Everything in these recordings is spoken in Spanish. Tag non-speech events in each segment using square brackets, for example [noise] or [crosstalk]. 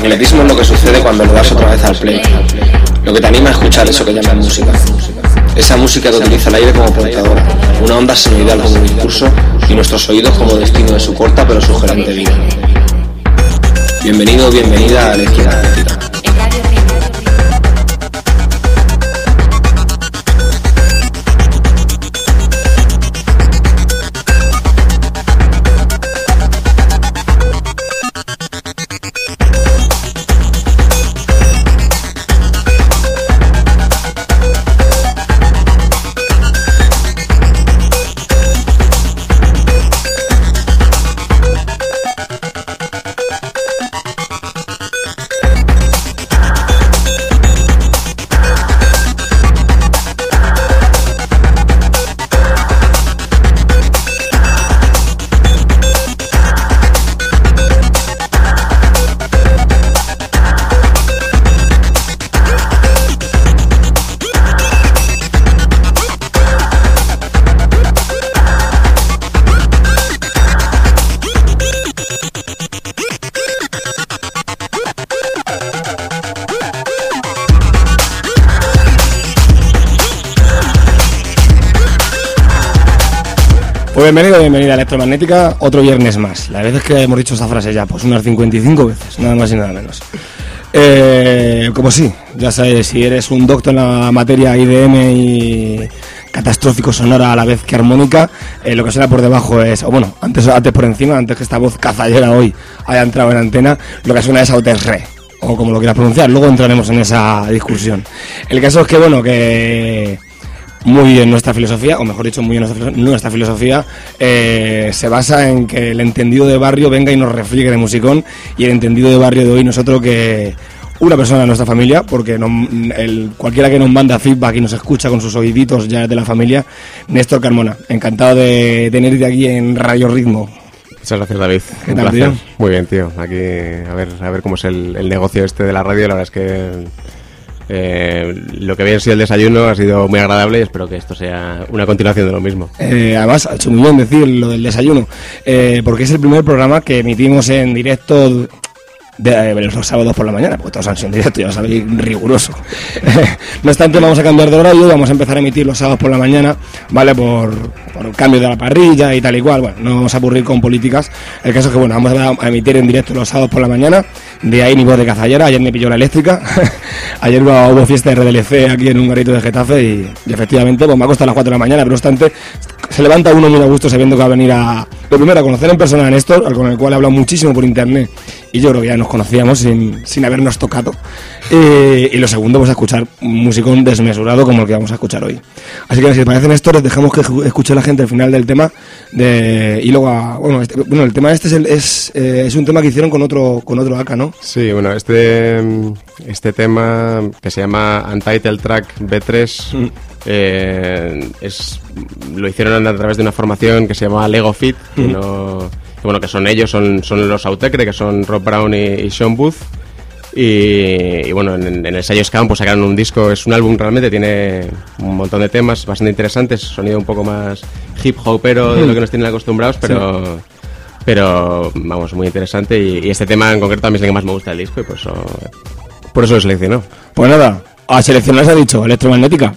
magnetismo es lo que sucede cuando le das otra vez al play. Lo que te anima a escuchar eso que llaman música. Esa música que utiliza el aire como portadora, una onda senoidal como discurso y nuestros oídos como destino de su corta pero sugerente vida. Bienvenido o bienvenida a la izquierda bienvenido, bienvenida a Electromagnética, otro viernes más. La veces que hemos dicho esta frase ya, pues unas 55 veces, nada más y nada menos. Eh, como sí, ya sabes, si eres un doctor en la materia IDM y catastrófico sonora a la vez que armónica, eh, lo que suena por debajo es, o bueno, antes, antes por encima, antes que esta voz cazallera hoy haya entrado en antena, lo que suena es Autes Re o como lo quieras pronunciar, luego entraremos en esa discusión. El caso es que, bueno, que muy en nuestra filosofía, o mejor dicho, muy en nuestra, filosofía, eh, se basa en que el entendido de barrio venga y nos refriegue de musicón, y el entendido de barrio de hoy nosotros que una persona de nuestra familia, porque el, cualquiera que nos manda feedback y nos escucha con sus oíditos ya de la familia, Néstor Carmona. Encantado de tenerte aquí en Radio Ritmo. Muchas gracias, David. ¿Qué tal, tío? Muy bien, tío. Aquí a ver, a ver cómo es el, el negocio este de la radio. La verdad es que eh, lo que había sido el desayuno ha sido muy agradable y espero que esto sea una continuación de lo mismo. Eh, además, ha hecho muy bien decir lo del desayuno, eh, porque es el primer programa que emitimos en directo de, los sábados por la mañana, porque todos han sido en directo, ya sabéis, riguroso. [laughs] no obstante, vamos a cambiar de horario, vamos a empezar a emitir los sábados por la mañana, ¿vale? Por, por el cambio de la parrilla y tal y cual. Bueno, no vamos a aburrir con políticas. El caso es que, bueno, vamos a, emitir en directo los sábados por la mañana, de ahí ni voz de cazallera, ayer me pilló la eléctrica, [laughs] ayer hubo fiesta de RDLC aquí en un garito de Getafe y, efectivamente, pues me ha costado las 4 de la mañana, pero obstante, se levanta uno muy a gusto sabiendo que va a venir a, lo primero, a conocer en persona a Néstor, con el cual he hablado muchísimo por internet y yo creo que ya nos conocíamos sin, sin habernos tocado. y lo segundo, pues a escuchar un musicón desmesurado como el que vamos a escuchar hoy. Así que si te parece, Néstor, les dejamos que escuche la gente al final del tema de, y luego, bueno, este, bueno, el tema este es, es, eh, es, un tema que hicieron con otro, con otro AK, ¿no? Sí, bueno, este, este tema que se llama Untitled Track B3 eh, es, lo hicieron a través de una formación que se llama Lego Fit, que, no, bueno, que son ellos, son, son los Autecre, que son Rob Brown y, Sean Booth. Y, bueno, en, el sello Scam pues sacaron un disco, es un álbum realmente, tiene un montón de temas bastante interesantes, sonido un poco más hip hopero de lo que nos tienen acostumbrados, pero, pero vamos, muy interesante. Y, este tema en concreto a mí es el que más me gusta del disco y por eso, por eso lo seleccionó. Pues nada, a seleccionar se ha dicho, electromagnética.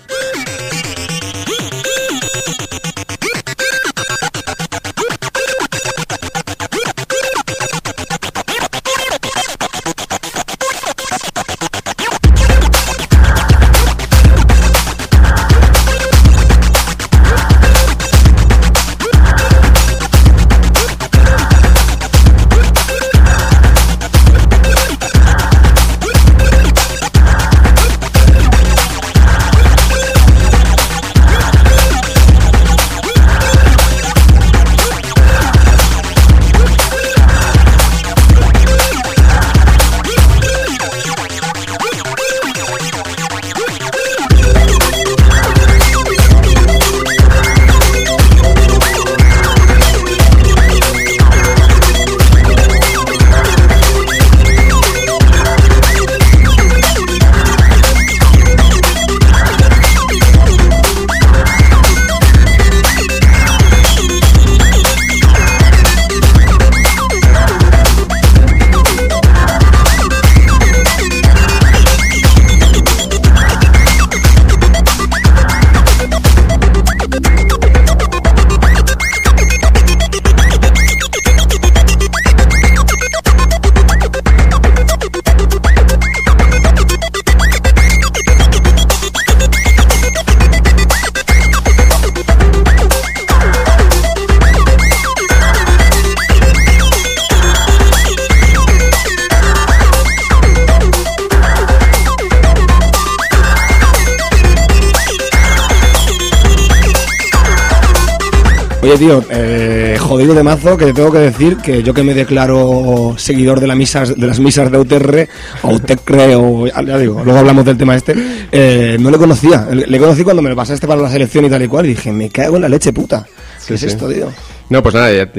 Oye, tío, eh, jodido de mazo que te tengo que decir que yo que me declaro seguidor de, las misas, de las misas de UTR, o UTECRE, o ya digo, luego hablamos del tema este, eh, no le conocía. Le conocí cuando me lo pasaste para la selección y tal y cual, y dije, me cago en la leche puta. ¿Qué es esto, tío? No, pues nada, ya,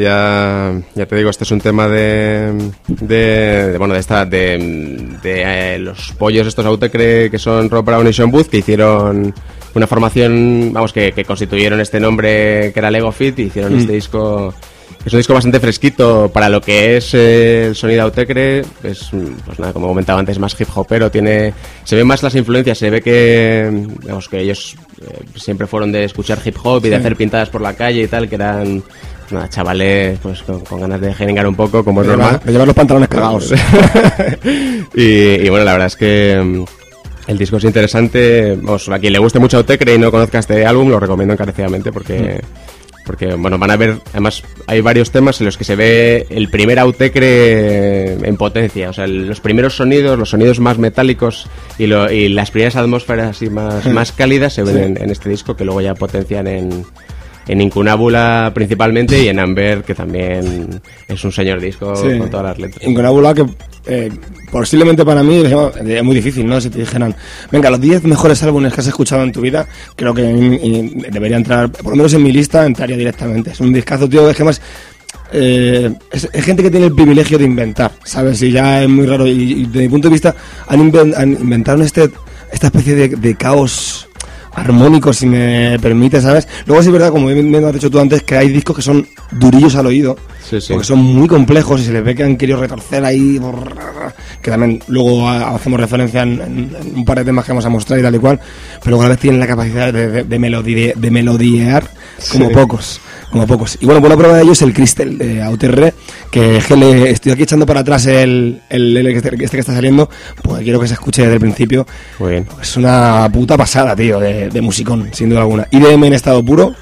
ya, te digo, este es un tema de, de, bueno, de esta, de, de eh, los pollos estos Autecre que son Rob Brown y Sean Booth, que hicieron una formación, vamos, que, que constituyeron este nombre que era Lego Fit y hicieron este mm. disco es un disco bastante fresquito para lo que es eh, el sonido Autecre. Es, pues nada, como comentaba antes, más hip hopero. Tiene, se ven más las influencias. Se ve que, digamos, que ellos eh, siempre fueron de escuchar hip hop y de hacer pintadas por la calle y tal, que eran nada, chavales pues, con, ganas de geringar un poco, como es normal. De llevar los pantalones cagados. [laughs] y, bueno, la verdad es que el disco es interesante. Vamos, a quien le guste mucho Autecre y no conozca este álbum, lo recomiendo encarecidamente porque... Mm. Porque, bueno, van a ver, además, hay varios temas en los que se ve el primer Autecre en potencia. O sea, los primeros sonidos, los sonidos más metálicos y, las primeras atmósferas así más, [laughs] más cálidas se ven en, este disco que luego ya potencian en, en Incunábula principalmente y en Amber, que también es un señor disco con todas las letras. Incunábula que eh, posiblemente para mí es muy difícil, ¿no? Si te dijeran, venga, los 10 mejores álbumes que has escuchado en tu vida, creo que debería entrar, por lo menos en mi lista, entraría directamente. Es un discazo, tío, es que más... Eh, es, gente que tiene el privilegio de inventar, ¿sabes? Y ya es muy raro. Y, de mi punto de vista, han, inventado este, esta especie de caos armónico, si me permite, ¿sabes? Luego sí es verdad, como me has dicho tú antes, que hay discos que son durillos al oído, porque son muy complejos y se les ve que han querido retorcer ahí, que también luego hacemos referencia en, un par de temas que vamos a mostrar y tal y cual, pero a vez tienen la capacidad de, de, melodiear como pocos como pocos. Y bueno, buena prueba de ello es el Crystal de AUTR, que, le estoy aquí echando para atrás el, el, este, este, que está saliendo, pues quiero que se escuche desde el principio. Muy bien. Es una puta pasada, tío, de, de musicón, sin duda alguna. IDM en estado puro.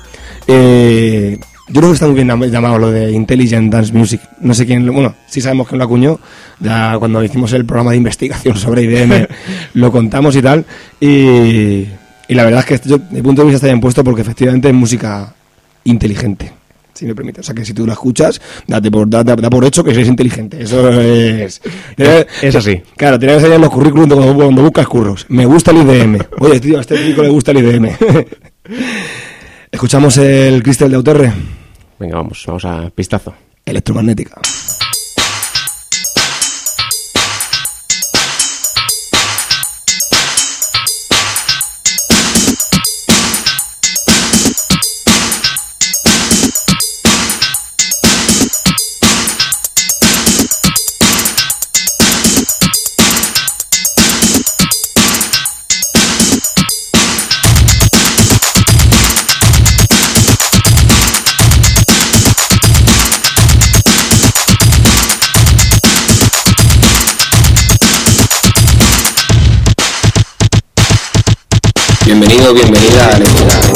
Eh, yo creo que está muy bien llamado lo de Intelligent Dance Music. No sé quién, bueno, sí sabemos quién lo acuñó. Ya cuando hicimos el programa de investigación [laughs] sobre IDM lo contamos y tal. Y, y la verdad es que yo, mi punto de vista está bien puesto porque efectivamente es música inteligente, si me permite. O sea que si tú la escuchas, date por, da, por hecho que eres inteligente. Eso es. Es así. Claro, tienes que enseñar los currículums cuando, buscas curros. Me gusta el IDM. Oye, tío, a este chico le gusta el IDM. [laughs] ¿Escuchamos el cristal de Auterre? Venga, vamos, vamos a pistazo. Electromagnética. Bienvenido, bienvenida a Electra.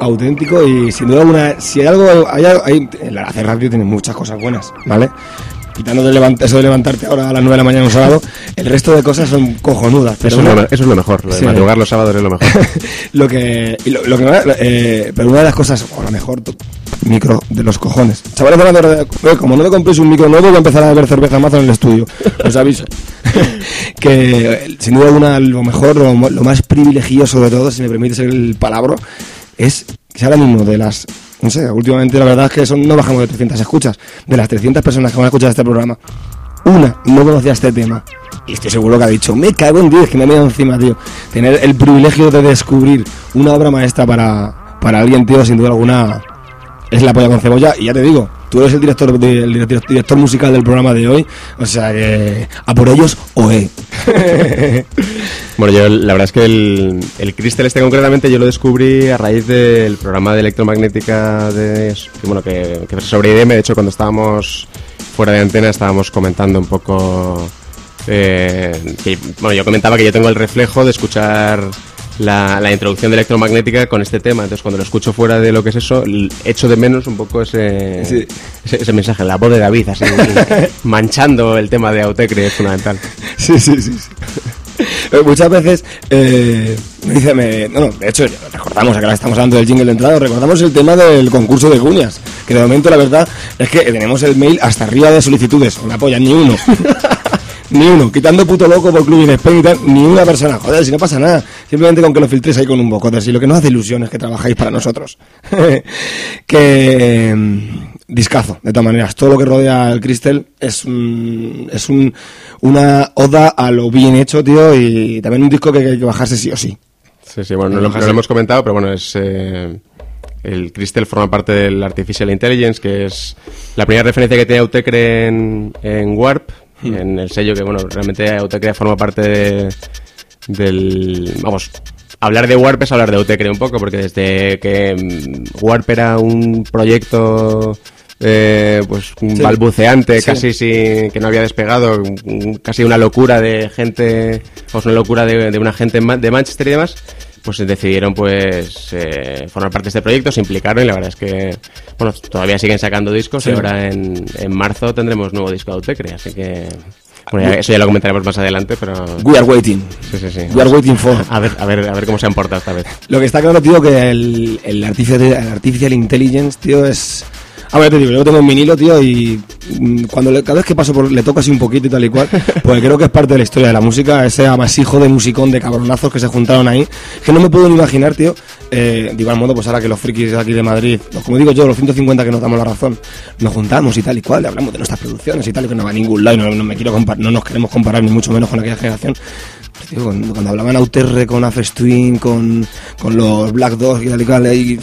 Auténtico y sin duda alguna, si hay algo, hay, hay, el hacer radio tiene muchas cosas buenas, ¿vale? quitando de levant eso de levantarte ahora a las 9 de la mañana un sábado, el resto de cosas son cojonudas. Pero eso, una, es lo, eso, es lo, mejor, lo de madrugar los sábados es lo mejor. [laughs] lo que, lo, lo que eh, pero una de las cosas, o lo mejor, micro de los cojones. Chavales, de, como no me compréis un micro nuevo, voy a empezar a beber cerveza más en el estudio. Os aviso. [laughs] que sin duda alguna, lo mejor, lo, lo más privilegioso de todo, si me permites el palabra, es que ahora mismo de las no sé, últimamente la verdad es que son, no bajamos de 300 escuchas. De las 300 personas que van a escuchar este programa, una no conocía este tema. Y estoy seguro que ha dicho, me cago en 10, que me ha mirado encima, tío. Tener el privilegio de descubrir una obra maestra para, para alguien, tío, sin duda alguna, es la polla con cebolla. Y ya te digo, tú eres el director, de, director, musical del programa de hoy. O sea que, a por ellos, oe. [laughs] Bueno, yo la verdad es que el, el Crystal este concretamente yo lo descubrí a raíz del programa de electromagnética de, bueno, que, sobre IDM. De hecho, cuando estábamos fuera de antena estábamos comentando un poco... Eh, bueno, yo comentaba que yo tengo el reflejo de escuchar la, la, introducción de electromagnética con este tema. Entonces, cuando lo escucho fuera de lo que es eso, echo de menos un poco ese, sí. ese, ese, mensaje, la voz de David, así, [laughs] manchando el tema de Autecre es fundamental. Sí, sí, sí. sí. Muchas veces eh, me dice, me, no, no, de hecho, recordamos, acá estamos hablando del jingle de entrada, recordamos el tema del concurso de cuñas, que de momento la verdad es que tenemos el mail hasta arriba de solicitudes, una polla, ni uno. [laughs] ni uno, quitando puto loco por Club Spain y tal, ni una persona. Joder, si no pasa nada. Simplemente con que lo filtréis ahí con un bocote. Si lo que nos hace ilusión es que trabajáis para nosotros. [laughs] que. mm, Discazo, de todas maneras. Todo lo que rodea al Crystal es, un, es un, una oda a lo bien hecho, tío, y también un disco que hay que bajarse sí o sí. Sí, sí, bueno, no lo, no lo hemos comentado, pero bueno, es. Eh el Crystal forma parte del Artificial Intelligence, que es la primera referencia que tiene Autecre en, en Warp, en el sello que, bueno, realmente Autecre forma parte de, del... Vamos, hablar de Warp es hablar de Autecre un poco, porque desde que Warp era un proyecto... Eh, pues sí. balbuceante, sí. casi sin, que no había despegado, casi una locura de gente, pues una locura de, de una gente de Manchester y demás, pues decidieron pues eh, formar parte de este proyecto, se implicaron y la verdad es que bueno, todavía siguen sacando discos sí. y ahora en, en, marzo tendremos nuevo disco de Autecre, así que bueno, eso ya lo comentaremos más adelante, pero We are waiting. Sí, sí, sí. We are waiting for. A ver, a ver, a ver cómo se han portado esta vez. Lo que está claro, tío, que el, el, artificial, el artificial intelligence, tío, es a ver, te digo, yo tengo un vinilo, tío, y cuando le, cada vez que paso por le toco así un poquito y tal y cual, [laughs] pues creo que es parte de la historia de la música, ese amasijo de musicón de cabronazos que se juntaron ahí, que no me puedo ni imaginar, tío, eh, de igual modo, pues ahora que los frikis de aquí de Madrid, como digo yo, los 150 que nos damos la razón, nos juntamos y tal y cual, le hablamos de nuestras producciones y tal, y que no va a ningún lado, y no, no me quiero no nos queremos comparar ni mucho menos con aquella generación, Tío, cuando, cuando, hablaban Auterre con Afes Twin, con, con los Black Dogs y tal y cual, ahí,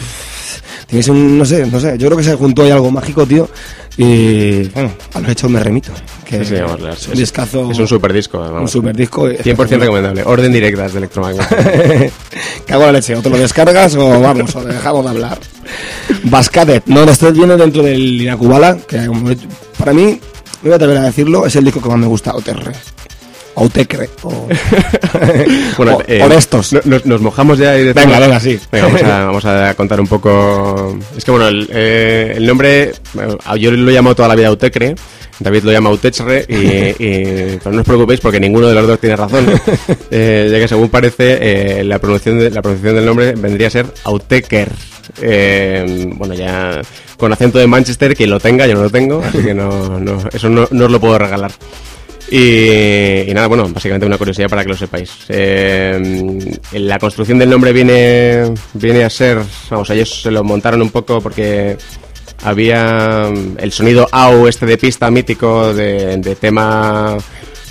tienes un, no sé, no sé, yo creo que se juntó ahí algo mágico, tío, y bueno, a los hechos me remito. Que sí, sí, vamos, es, un discazo. Es un super disco, vamos. Un super disco. 100% recomendable. Orden directas de electromagnetismo. [laughs] Cago la leche, o te lo descargas o vamos, o dejamos de hablar. Bascadet, no, esto viene dentro del Inacubala, que para mí, me voy a atrever a decirlo, es el disco que más me gusta, OTR. Autecre o, [laughs] bueno, o, eh, honestos. Nos, nos, mojamos ya y decimos, venga, venga, sí. Venga, vamos, a, vamos, a, contar un poco. Es que bueno, el, eh, el nombre, yo lo he llamado toda la vida Autecre. David lo llama Autechre y, y pero no os preocupéis porque ninguno de los dos tiene razón, [laughs] eh, ya que según parece eh, la, pronunciación de, la pronunciación del nombre vendría a ser Auteker. Eh, bueno, ya con acento de Manchester, quien lo tenga, yo no lo tengo, así que no, no eso no, no os lo puedo regalar. Y, y, nada, bueno, básicamente una curiosidad para que lo sepáis. Eh, la construcción del nombre viene, viene a ser, vamos, ellos se lo montaron un poco porque había el sonido AU este de pista mítico de, de tema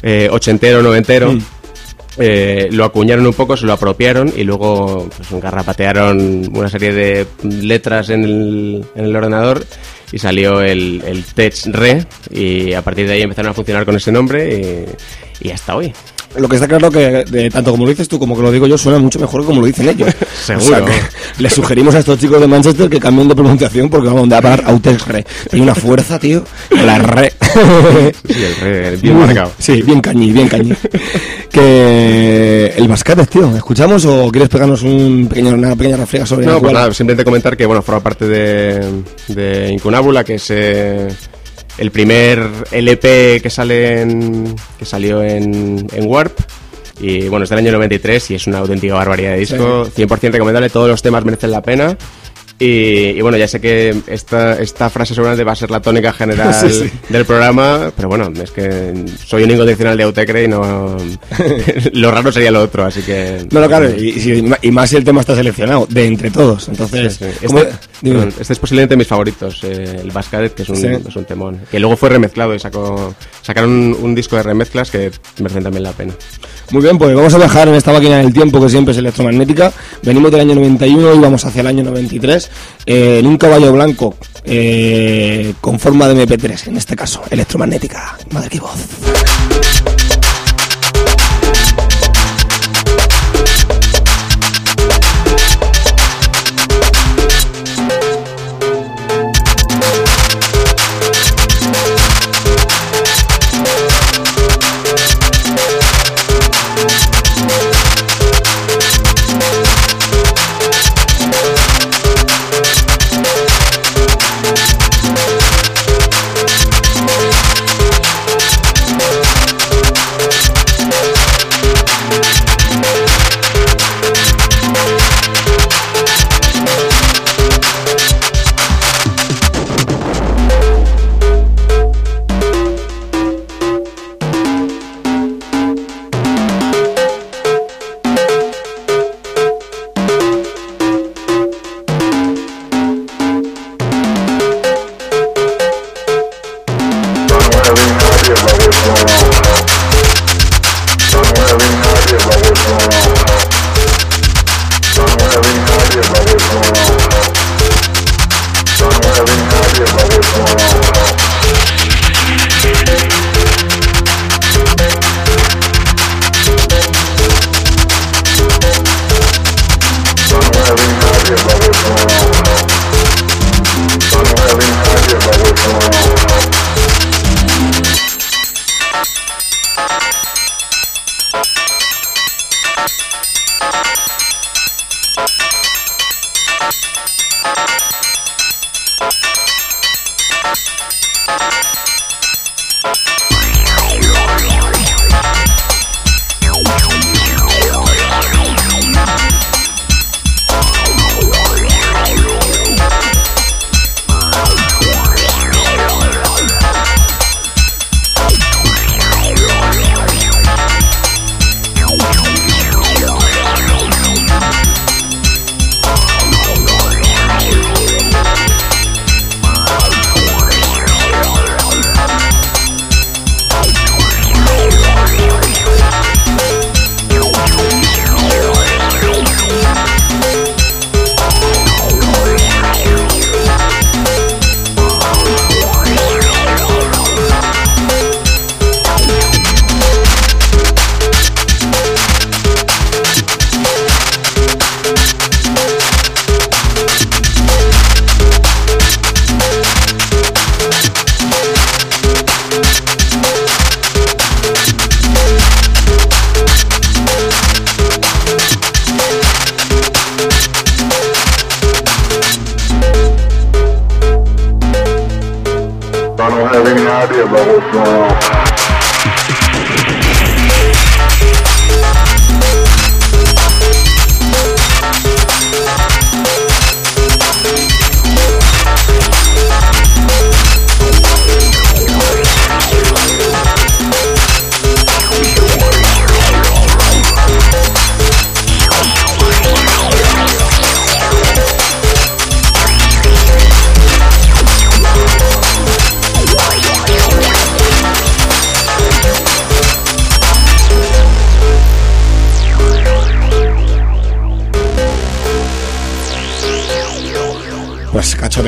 eh, ochentero, noventero. Mm. Eh, lo acuñaron un poco, se lo apropiaron y luego pues, garrapatearon una serie de letras en el, en el ordenador y salió el, el Tech Re y a partir de ahí empezaron a funcionar con ese nombre y, y hasta hoy. Lo que está claro que de, tanto como lo dices tú como que lo digo yo suena mucho mejor que como lo dicen ellos. Seguro. [laughs] O sea, les sugerimos a estos chicos de Manchester que cambien de pronunciación porque vamos a parar Autex Re. Hay una fuerza, tío, la re. [laughs] sí, el bien marcado. Sí, bien cañí, bien cañí. [laughs] que el Bascates, tío, ¿escuchamos o quieres pegarnos un pequeño, una pequeña refleja sobre No, pues nada, simplemente comentar que, bueno, forma parte de, de Incunábula, que es eh, el primer LP que sale en, que salió en, en Warp. Y bueno, es del año 93 y es una auténtica barbaridad de disco. 100% recomendable, todos los temas merecen la pena. Y, y bueno, ya sé que esta, esta frase seguramente va a ser la tónica general [laughs] Sí, sí. del programa, pero bueno, es que soy un incondicional de Autecre y no. [laughs] lo raro sería lo otro, así que. No, no, claro, y, más si el tema está seleccionado, de entre todos. Entonces, Sí, sí. ¿cómo- Este, perdón, este es posiblemente mis favoritos, eh, el Bascadet, que es un, es un temón. Que luego fue remezclado y sacó, sacaron un, un disco de remezclas que merecen también la pena. Muy bien, pues vamos a viajar en esta máquina del tiempo que siempre es electromagnética. Venimos del año 91 y vamos hacia el año 93 eh, en un caballo blanco eh, con forma de MP3, en este caso, electromagnética. Madre que voz.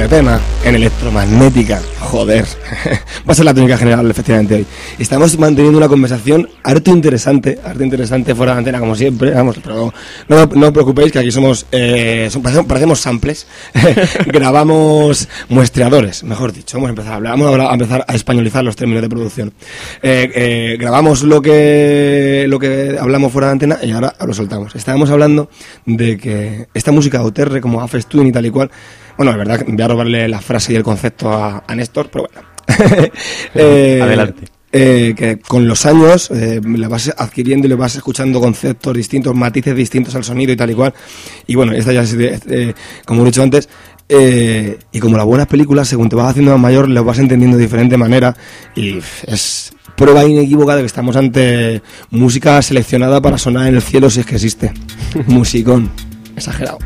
Tema en electromagnética. Joder, va a ser la técnica general efectivamente hoy. Estamos manteniendo una conversación harto interesante, harto interesante fuera de antena como siempre, vamos, pero no, no os preocupéis que aquí somos, eh, parecemos, samples, [laughs] grabamos muestreadores, mejor dicho, vamos a empezar a hablar, vamos a, empezar a españolizar los términos de producción. Eh, eh, grabamos lo que, lo que hablamos fuera de antena y ahora lo soltamos. Estábamos hablando de que esta música de OTR como Afes Twin y tal y cual, bueno, es verdad, voy a robarle la frase y el concepto a, Néstor, pero bueno. [laughs] Eh, Adelante. Eh, que con los años eh, le vas adquiriendo y le vas escuchando conceptos distintos, matices distintos al sonido y tal y cual. Y bueno, esta ya es, eh, como he dicho antes, y como las buenas películas, según te vas haciendo más mayor, lo vas entendiendo de diferente manera y es prueba inequívoca de que estamos ante música seleccionada para sonar en el cielo si es que existe. [laughs] Musicón, exagerado.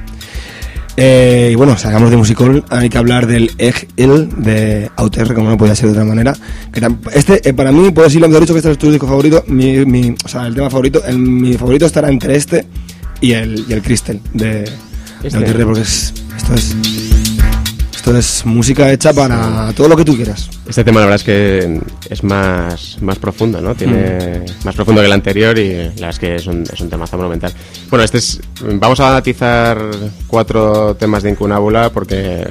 Eh, y bueno, salgamos de musical, hay que hablar del Egg El de Auter, como no podía ser de otra manera. Que este, eh, para mí, puedo decirlo mejor dicho que este es tu disco favorito, mi, mi, o sea, el tema favorito, el, mi favorito estará entre este y el, y el Crystal de, este. porque esto es esto es música hecha para todo lo que tú quieras. Este tema la verdad es que es más, más profundo, ¿no? Tiene mm. más profundo que el anterior y la verdad es que es un, es un temazo monumental. Bueno, este es, vamos a atizar cuatro temas de Incunábula porque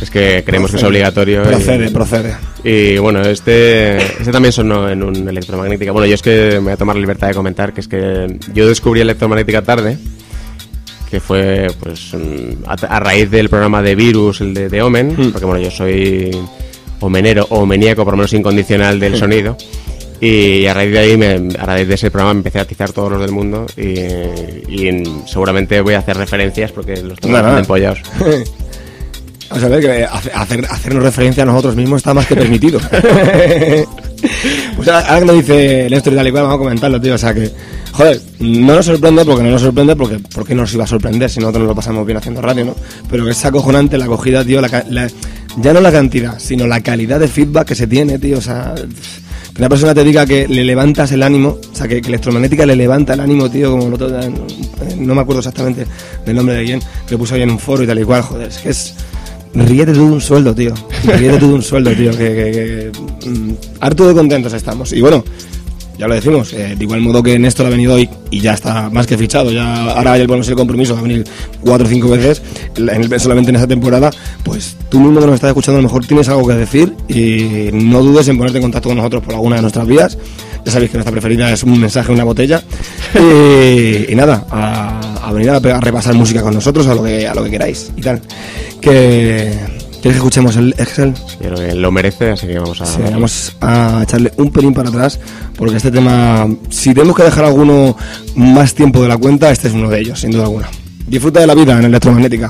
es que creemos que es obligatorio. Procede, procede. Y bueno, este, este también sonó en un electromagnética. Bueno, yo es que me voy a tomar la libertad de comentar que es que yo descubrí electromagnética tarde que fue pues mm, a, raíz del programa de Virus, el de, Omen, hmm. porque bueno, yo soy omenero o omeníaco, por lo menos incondicional del hmm. sonido. Y a raíz de ahí, me, a raíz de ese programa, me empecé a atizar todos los del mundo y, seguramente voy a hacer referencias porque los tengo bastante empollados. [laughs] Vamos a ver que hacer, hacernos referencia a nosotros mismos está más que permitido. [laughs] pues ahora que lo dice Néstor y tal y cual, vamos a comentarlo, tío. O sea que Joder, no nos sorprende porque no nos sorprende porque ¿por nos iba a sorprender si nosotros nos lo pasamos bien haciendo radio, ¿no? Pero es acojonante la acogida, tío, ya no la cantidad, sino la calidad de feedback que se tiene, tío, o sea, que una persona te diga que le levantas el ánimo, o sea, que, electromagnética le levanta el ánimo, tío, como lo todo, no me acuerdo exactamente del nombre de quién, que puso ahí en un foro y tal y cual, joder, es que es ríete tú de un sueldo, tío. Ríete tú de un sueldo, tío. Que, que, que mm, harto de contentos estamos. Y bueno, ya lo decimos, eh, de igual modo que Néstor ha venido hoy y ya está más que fichado, ya ahora hay el el compromiso, va a venir cuatro o cinco veces en solamente en esa temporada, pues tú mismo que nos estás escuchando a lo mejor tienes algo que decir y no dudes en ponerte en contacto con nosotros por alguna de nuestras vías. Ya sabéis que nuestra preferida es un mensaje, una botella. [laughs] y, nada, a, venir a, repasar música con nosotros, a lo que, a lo que queráis y tal. Que ¿Quieres que escuchemos el Excel? Creo que lo merece, así que vamos a... Sí, vamos a echarle un pelín para atrás, porque este tema, si tenemos que dejar alguno más tiempo de la cuenta, este es uno de ellos, sin duda alguna. Disfruta de la vida en electromagnética.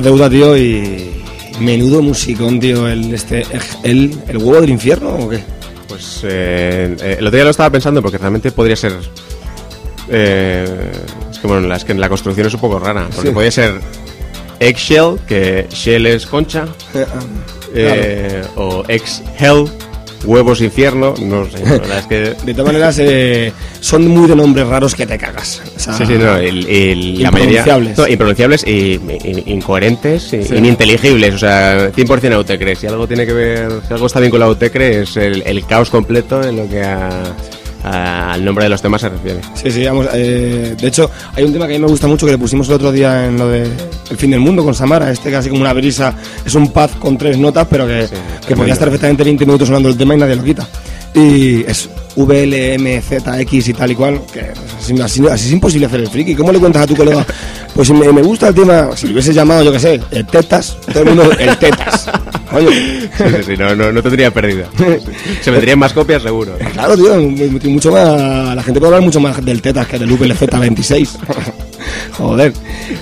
Deuda, tío, y menudo musicón, tío, el, este, el, el huevo del infierno o qué? Pues eh, eh, el otro día lo estaba pensando porque realmente podría ser... eh, es que bueno, la, es que la construcción es un poco rara, porque Sí. podría ser eggshell, que shell es concha, Eh, ah, o ex-hell, huevos infierno, no sé, la [laughs] verdad es que... De todas maneras, eh, son muy de nombres raros que te cagas. O sea, Sí, sí, no, el- el- la mayoría... Impronunciables. no, impronunciables y, y- incoherentes, Sí. ininteligibles, o sea, 100% Autecre. Si algo tiene que ver, si algo está vinculado a Autecre es el, el caos completo en lo que a- a- al nombre de los temas se refiere. Sí, sí, vamos. eh, de hecho, hay un tema que a mí me gusta mucho que le pusimos el otro día en lo de El fin del mundo con Samara. Este casi como una brisa. Es un pad con tres notas, pero que, que tremendo. podría estar perfectamente 20 minutos sonando el tema y nadie lo quita. Y es VLMZX y tal y cual. Que así, así- así es imposible hacer el friki. ¿Cómo le cuentas a tu colega? Pues me, me gusta el tema. Si lo hubieses llamado, yo qué sé, el Tetas, todo el mundo, el Tetas. [laughs] Coño. Sí, sí, sí, no, no, no tendría pérdida. Se vendrían más copias seguro. [laughs] Claro, tío, mu- mucho más. La gente puede hablar mucho más del Tetas que del VLZ26. [laughs] Joder.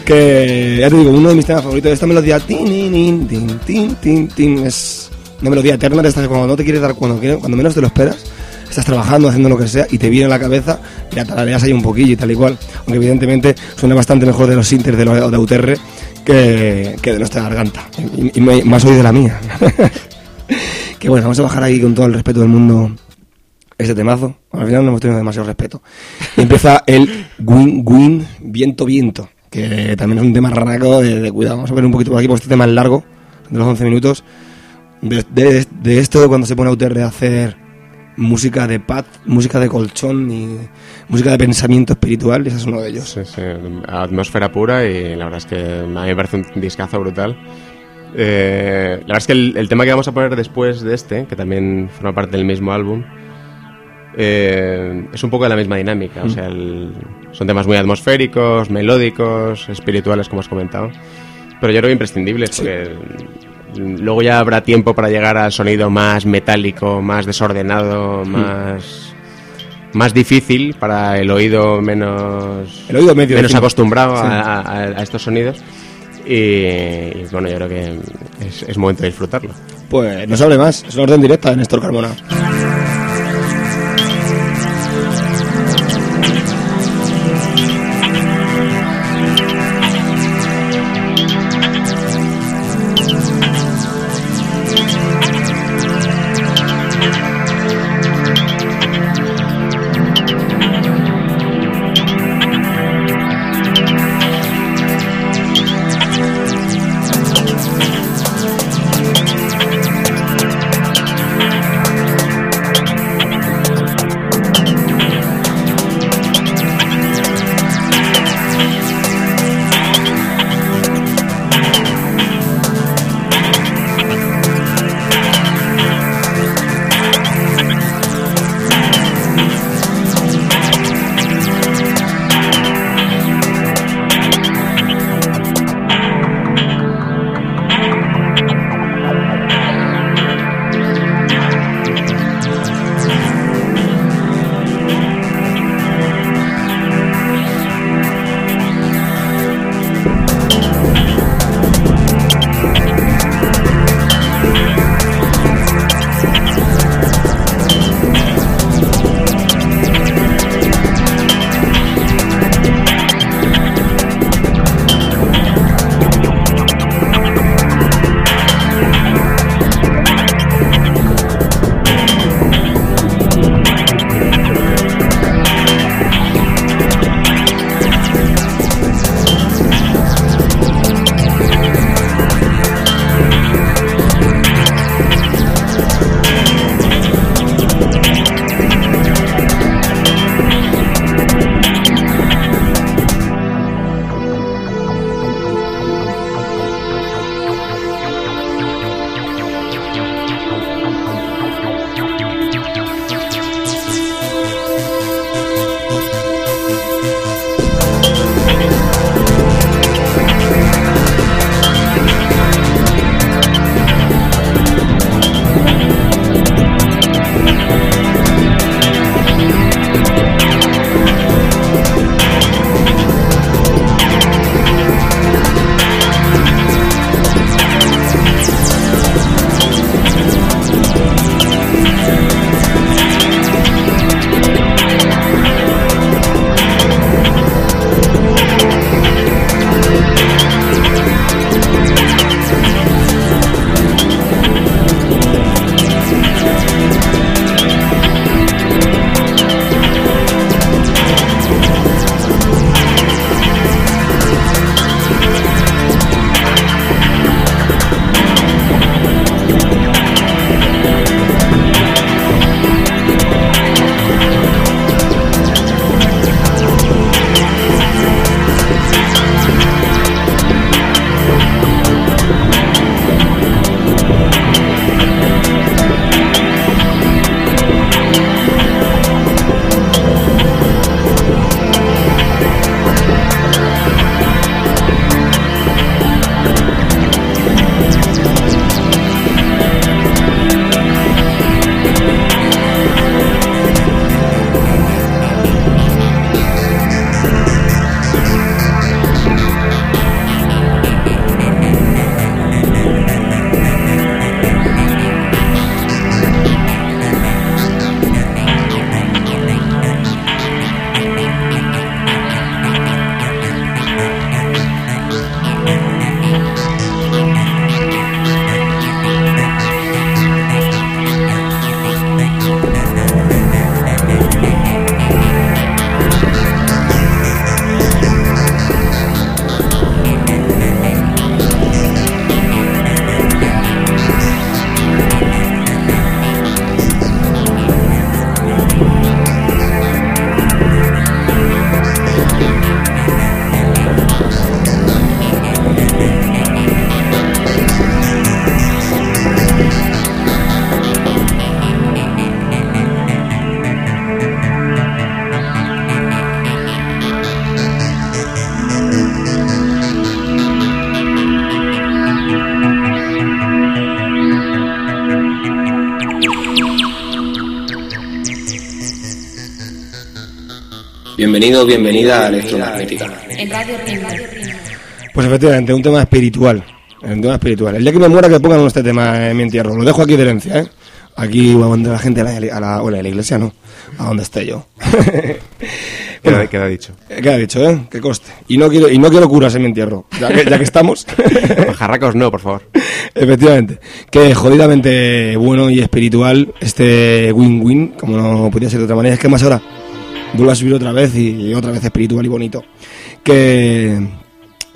Que ya te digo, uno de mis temas favoritos de esta melodía. Tin, tin, tin, tin, tin, tin, es una melodía eterna de esta que cuando no te quieres dar cuando, cuando menos te lo esperas. Estás trabajando, haciendo lo que sea y te viene a la cabeza y la tarareas ahí un poquillo y tal y cual. Aunque evidentemente suena bastante mejor de los sinters de, lo, de UTR que, que de nuestra garganta. Y, más hoy de la mía. [laughs] que bueno, vamos a bajar ahí con todo el respeto del mundo este temazo. Al final no hemos tenido demasiado respeto. Y empieza el Win Win Viento Viento, que también es un tema raraco de, de cuidado. Vamos a ver un poquito por aquí, porque este tema es largo, de los 11 minutos. De, de- de esto cuando se pone a UTR a hacer música de paz, música de colchón y música de pensamiento espiritual, ese es uno de ellos. Sí, sí, atmósfera pura y la verdad es que a mí me parece un discazo brutal. Eh, la verdad es que el, el tema que vamos a poner después de este, que también forma parte del mismo álbum, eh, es un poco de la misma dinámica. O sea, el- son temas muy atmosféricos, melódicos, espirituales, como has comentado. Pero yo creo que imprescindibles, porque luego ya habrá tiempo para llegar al sonido más metálico, más desordenado, más más difícil para el oído menos El oído medio, menos acostumbrado Sí. a, a- a estos sonidos. Y, y, bueno yo creo que es, es momento de disfrutarlo. Pues no se hable más, es una orden directa de Néstor Carmona. Bienvenido, bienvenida a Electromagnética. En Radio Ritmo. Pues efectivamente, un tema espiritual. Un tema espiritual. El día que me muera que pongan este tema en mi entierro. Lo dejo aquí de herencia, ¿eh? Aquí a donde la gente, a la, a la- bueno, a la iglesia no, a donde esté yo. [laughs] Queda, queda dicho. Queda dicho, ¿eh? Que coste. Y no quiero, y no quiero curas en mi entierro, ya que, ya que estamos. [laughs] Jarracos no, por favor. [laughs] Efectivamente. Que jodidamente bueno y espiritual este win-win, como no podía ser de otra manera. Es que más ahora vuelvo a subir otra vez y otra vez espiritual y bonito. Que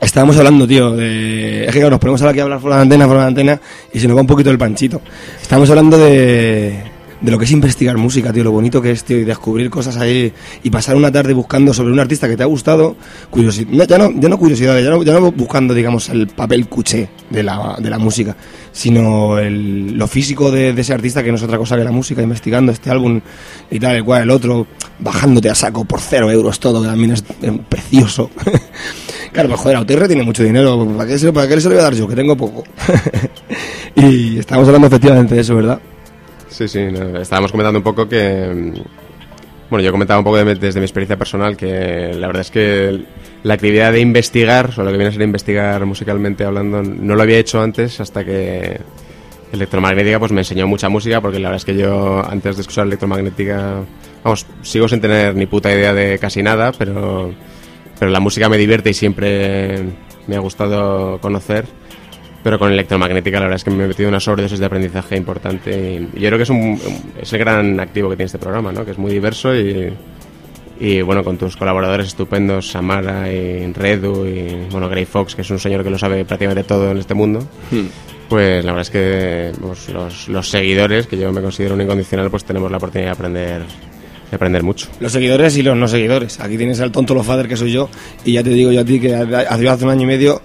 estábamos hablando, tío, de... Es que nos ponemos ahora aquí a hablar de la antena, de la antena, y se nos va un poquito el panchito. Estamos hablando de, de lo que es investigar música, tío, lo bonito que es, tío, y descubrir cosas ahí, y pasar una tarde buscando sobre un artista que te ha gustado, curiosidad, ya, no, ya no curiosidades, ya no, ya no buscando, digamos, el papel cuché de la, de la música, sino el, lo físico de, de ese artista, que no es otra cosa que la música, investigando este álbum y tal, el cual, el otro, bajándote a saco por cero euros todo, que también es eh, precioso. [laughs] Claro, pues joder, Auterre tiene mucho dinero, ¿para qué, se, ¿para qué se lo voy a dar yo? Que tengo poco. [laughs] y estamos hablando efectivamente de eso, ¿verdad? Sí, sí, no, estábamos comentando un poco que... Bueno, yo comentaba un poco de- desde mi experiencia personal que la verdad es que la actividad de investigar, o lo que viene a ser investigar musicalmente hablando, no lo había hecho antes hasta que electromagnética pues me enseñó mucha música porque la verdad es que yo antes de escuchar electromagnética, vamos, sigo sin tener ni puta idea de casi nada, pero, pero la música me divierte y siempre me ha gustado conocer. Pero con electromagnética la verdad es que me he metido una sobredosis de aprendizaje importante y yo creo que es, un, es el gran activo que tiene este programa, ¿no? que es muy diverso y, y bueno, con tus colaboradores estupendos, Samara y Redu y bueno, Grey Fox, que es un señor que lo sabe prácticamente todo en este mundo, pues la verdad es que pues, los, los seguidores, que yo me considero un incondicional, pues tenemos la oportunidad de aprender, de aprender mucho. Los seguidores y los no seguidores. Aquí tienes al tonto los fader que soy yo, y ya te digo yo a ti que hace hace un año y medio,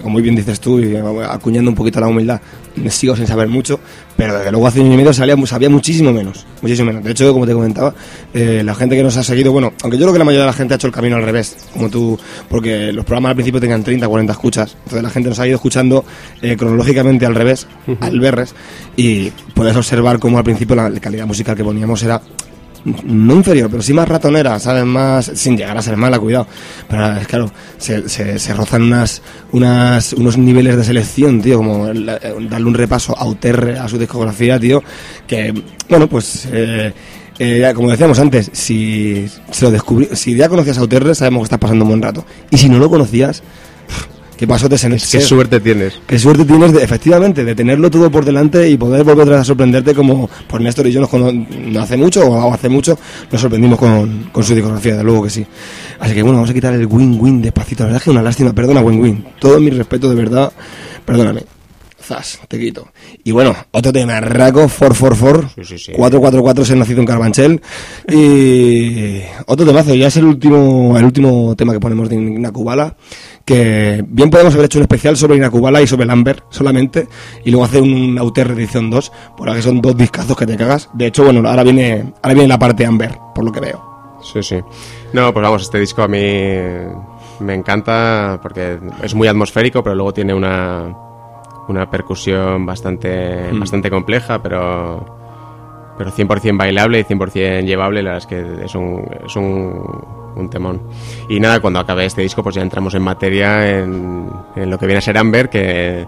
como muy bien dices tú, y acuñando un poquito la humildad, sigo sin saber mucho, pero desde luego hace un año y medio salía, sabía muchísimo menos, muchísimo menos. De hecho, como te comentaba, eh, la gente que nos ha seguido, bueno, aunque yo creo que la mayoría de la gente ha hecho el camino al revés, como tú, porque los programas al principio tenían 30, 40 escuchas, entonces la gente nos ha ido escuchando eh, cronológicamente al revés, al verres, y puedes observar cómo al principio la calidad musical que poníamos era no inferior, pero sí más ratonera, ¿sabes? Más, sin llegar a ser mala, cuidado. Pero es claro, se, se, se rozan unas, unas, unos niveles de selección, tío, como darle un repaso a Uterre, a su discografía, tío, que, bueno, pues, eh, eh, como decíamos antes, si, se lo descubrí, si ya conocías a Uterre, sabemos que estás pasando un buen rato. Y si no lo conocías, qué pasotes en el Qué ser. suerte tienes. Qué suerte tienes, de, efectivamente, de tenerlo todo por delante y poder volver a sorprenderte como pues Néstor y yo nos cono- no hace mucho o hace mucho nos sorprendimos con, con su discografía, de luego que sí. Así que bueno, vamos a quitar el win-win despacito. La verdad es que una lástima, perdona win-win. Todo mi respeto, de verdad, perdóname. Zas, te quito. Y bueno, otro tema, Raco 444, Sí, sí, sí. 444 se ha nacido en Carbanchel. Y otro temazo, ya es el último, el último tema que ponemos de Inacubala. Que bien podemos haber hecho un especial sobre Inacubala y sobre Lambert solamente. Y luego hacer un Auter edición 2. Por que son dos discazos que te cagas. De hecho, bueno, ahora viene, ahora viene la parte Amber, por lo que veo. Sí, sí. No, pues vamos, este disco a mí me encanta porque es muy atmosférico, pero luego tiene una, una percusión bastante, bastante compleja, pero, pero 100% bailable y 100% llevable. La verdad es que es un, es un, un temón. Y nada, cuando acabe este disco, pues ya entramos en materia en, en lo que viene a ser Amber, que.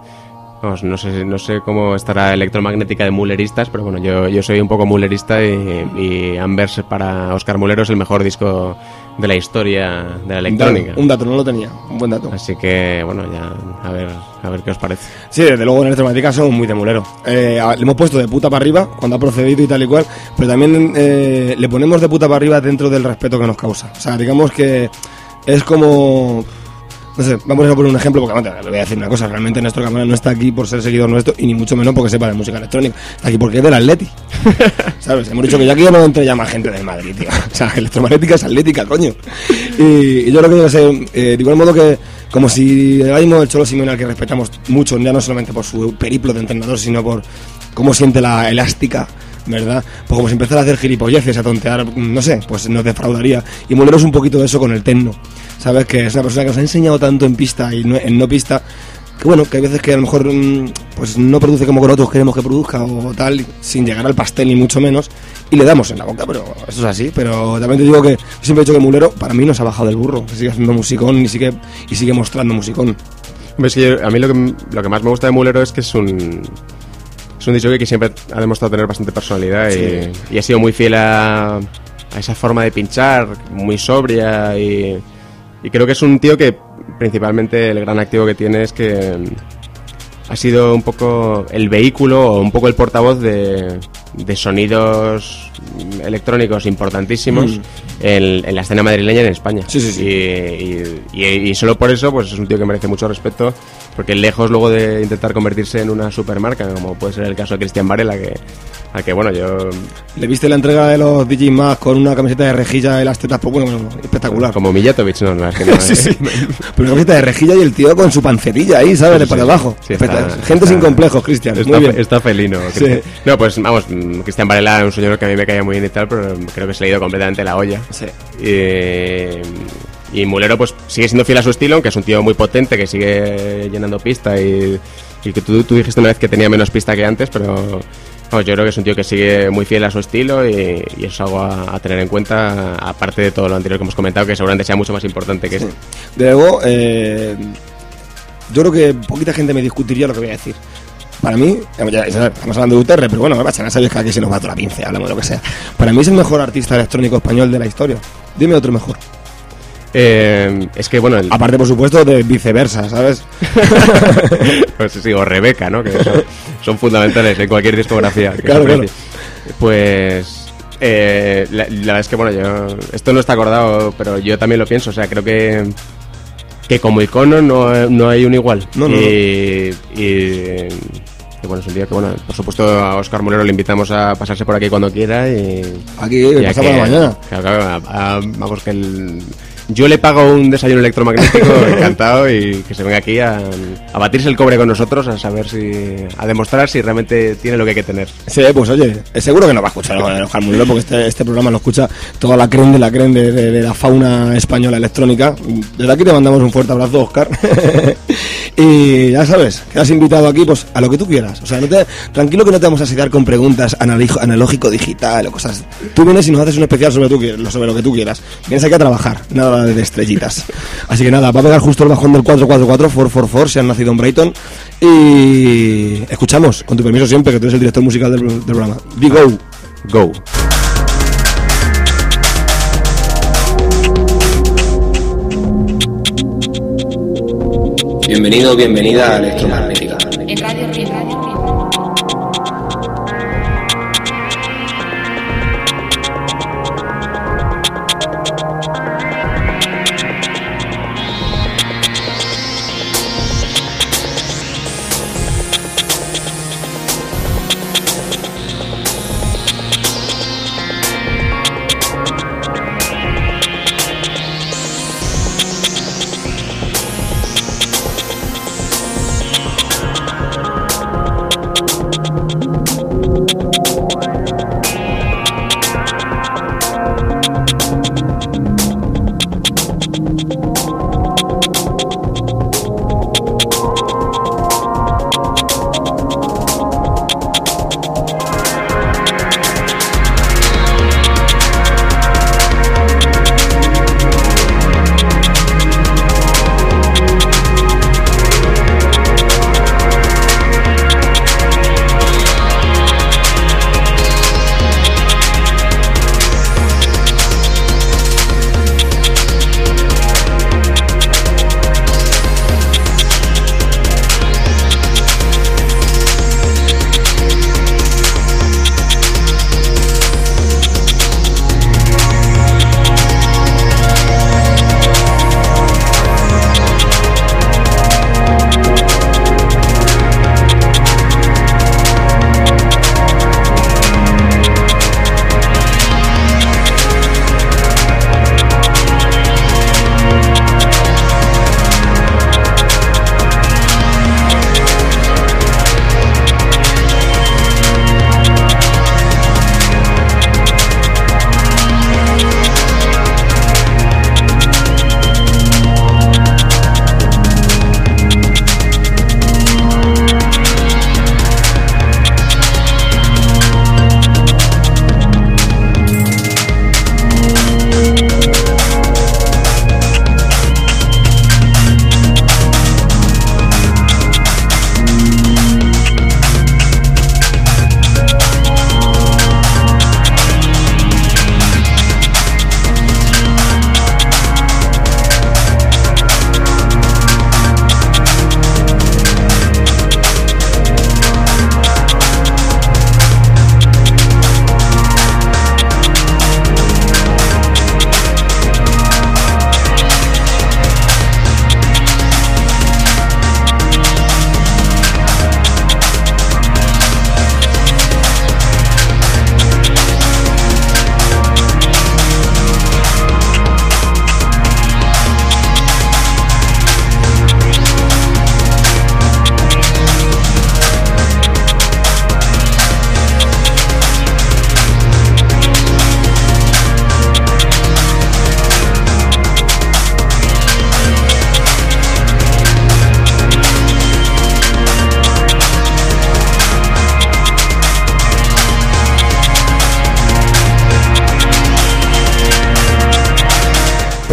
Vamos, no sé, no sé cómo estará electromagnética de mulleristas, pero bueno, yo, yo soy un poco mullerista y, y Amber para Oscar Mulero es el mejor disco de la historia de la electrónica. Un dato, no lo tenía. Un buen dato. Así que, bueno, ya a ver, a ver qué os parece. Sí, desde luego en electromática somos muy de mulero. Eh, le hemos puesto de puta para arriba cuando ha procedido y tal y cual, pero también eh, le ponemos de puta para arriba dentro del respeto que nos causa. O sea, digamos que es como. No sé, vamos a poner un ejemplo porque bueno, le voy a decir una cosa. Realmente Néstor Cámara no está aquí por ser seguidor nuestro y ni mucho menos porque sepa de música electrónica. Está aquí porque es del Atleti. [laughs] ¿Sabes? Hemos dicho que ya aquí ya no entre ya más gente del Madrid, tío. [laughs] O sea, electromagnética es atlética, coño. Y, y yo lo que sé, eh, de igual modo que, como si ahora mismo el Cholo Simeone, al que respetamos mucho, ya no solamente por su periplo de entrenador, sino por cómo siente la elástica, ¿verdad? Pues como si empezara a hacer gilipolleces, a tontear, no sé, pues nos defraudaría. Y Mulero es un poquito de eso con el techno, ¿sabes? Que es una persona que nos ha enseñado tanto en pista y no- en no pista que bueno, que hay veces que a lo mejor mm, pues no produce como con otros queremos que produzca o tal, sin llegar al pastel ni mucho menos, y le damos en la boca, pero eso es así. Pero también te digo que siempre he dicho que Mulero para mí no se ha bajado del burro, que sigue haciendo musicón y sigue, y sigue mostrando musicón. a mí lo que, lo que más me gusta de Mulero es que es un es un disco que siempre ha demostrado tener bastante personalidad y, ha sido muy fiel a, esa forma de pinchar, muy sobria y, creo que es un tío que principalmente el gran activo que tiene es que ha sido un poco el vehículo o un poco el portavoz de sonidos electrónicos importantísimos mm. en, la escena madrileña en España. Sí, sí, sí. Y, y, solo por eso pues es un tío que merece mucho respeto, porque lejos luego de intentar convertirse en una supermarca, como puede ser el caso de Cristian Varela, que a que bueno, yo... ¿Le viste la entrega de los DJ más con una camiseta de rejilla y las tetas? Pues bueno, espectacular. Como Mijatovic, no, no, es que no [laughs] sí, sí. Pero una camiseta de rejilla y el tío con su pancetilla ahí, ¿sabes? de para abajo. Gente sin complejos, Cristian. Está, muy bien. está felino. No, pues vamos, Cristian Varela es un señor que a mí me caía muy bien y tal, pero creo que se le ha ido completamente la olla. Sí. Y, y Mulero pues sigue siendo fiel a su estilo, aunque es un tío muy potente que sigue llenando pista y, y que tú, tú dijiste una vez que tenía menos pista que antes, pero yo creo que es un tío que sigue muy fiel a su estilo y, es algo a, tener en cuenta, aparte de todo lo anterior que hemos comentado, que seguramente sea mucho más importante que sí. esto. De luego, eh, yo creo que poquita gente me discutiría lo que voy a decir. Para mí, estamos hablando de UTR, pero bueno, no sabes que aquí se nos va toda la pince, hablamos de lo que sea. Para mí es el mejor artista electrónico español de la historia. Dime otro mejor. Eh, es que bueno. Aparte, por supuesto, de viceversa, ¿sabes? [laughs] pues sí, o Rebeca, ¿no? Que son, fundamentales en cualquier discografía. Claro, claro. Pues. Eh, la, verdad es que, bueno, yo. Esto no está acordado, pero yo también lo pienso. O sea, creo que. Que como icono no, no hay un igual. No, no, y, y bueno, es un día que, bueno, por supuesto a Oscar Molero le invitamos a pasarse por aquí cuando quiera y... Aquí, pasamos la mañana. Claro, claro, vamos que el yo le pago un desayuno electromagnético [laughs] encantado y que se venga aquí a, batirse el cobre con nosotros, a saber si. a demostrar si realmente tiene lo que hay que tener. Sí, pues oye, seguro que no va a escuchar el Mulero porque este, este, programa lo escucha toda la creen de la creen de, la fauna española electrónica. Desde aquí te mandamos un fuerte abrazo, Oscar. [laughs] y ya sabes, quedas invitado aquí pues a lo que tú quieras. O sea, no te, tranquilo que no te vamos a asediar con preguntas analógico digital o cosas. Tú vienes y nos haces un especial sobre, tú, sobre lo que tú quieras. Vienes aquí a trabajar, nada de estrellitas. Así que nada, va a pegar justo el bajón del 444, 444, se han nacido en Brighton. Y escuchamos, con tu permiso siempre, que tú eres el director musical del, del programa. Be Go. Go. Bienvenido, bienvenida a Electromagnética.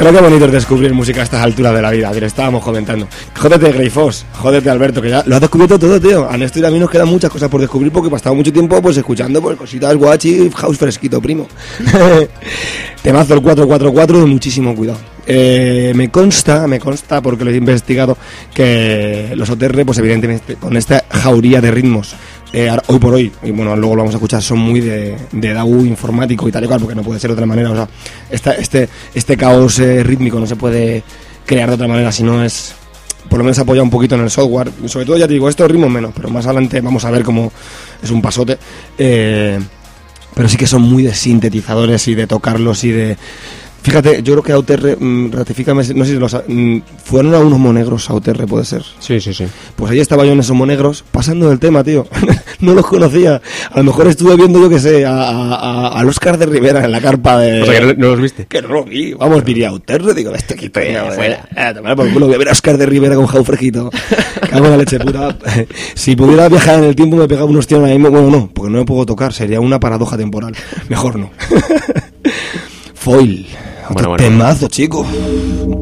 Pero qué bonito es descubrir música a estas alturas de la vida, le estábamos comentando. Jódete, Greyfoss, jódete, Alberto, que ya lo has descubierto todo, tío. A Néstor y a mí nos quedan muchas cosas por descubrir porque he pasado mucho tiempo pues escuchando pues, cositas guachi, house fresquito, primo. [laughs] Temazo el 444 de muchísimo cuidado. Eh, me consta, me consta porque lo he investigado que los OTR, pues evidentemente con esta jauría de ritmos eh, hoy por hoy, y bueno, luego lo vamos a escuchar, son muy de, de informático y tal y cual, porque no puede ser de otra manera. O sea, esta, este, este caos eh, rítmico no se puede crear de otra manera si no es por lo menos apoya un poquito en el software. Sobre todo, ya te digo, estos ritmos menos, pero más adelante vamos a ver cómo es un pasote. Eh, pero sí que son muy de sintetizadores y de tocarlos y de Fíjate, yo creo que Auterre, mm, ratifícame, no sé si los, mm, fueron a unos monegros Auterre, puede ser. Sí, sí, sí. Pues ahí estaba yo en esos monegros, pasando del tema, tío. [laughs] no los conocía. A lo mejor estuve viendo, yo que sé, a, a, al Oscar de Rivera en la carpa de. O sea, que no, los viste. Que no lo vi. Vamos, diría Auterre, digo, este aquí fuera. Eh, por culo, voy a ver a Oscar de Rivera con jau fresquito. [laughs] Cago en la leche puta. si pudiera viajar en el tiempo, me pegaba unos tíos ahí. Bueno, no, porque no me puedo tocar, sería una paradoja temporal. Mejor no. [laughs] Foil. Otro temazo, chico.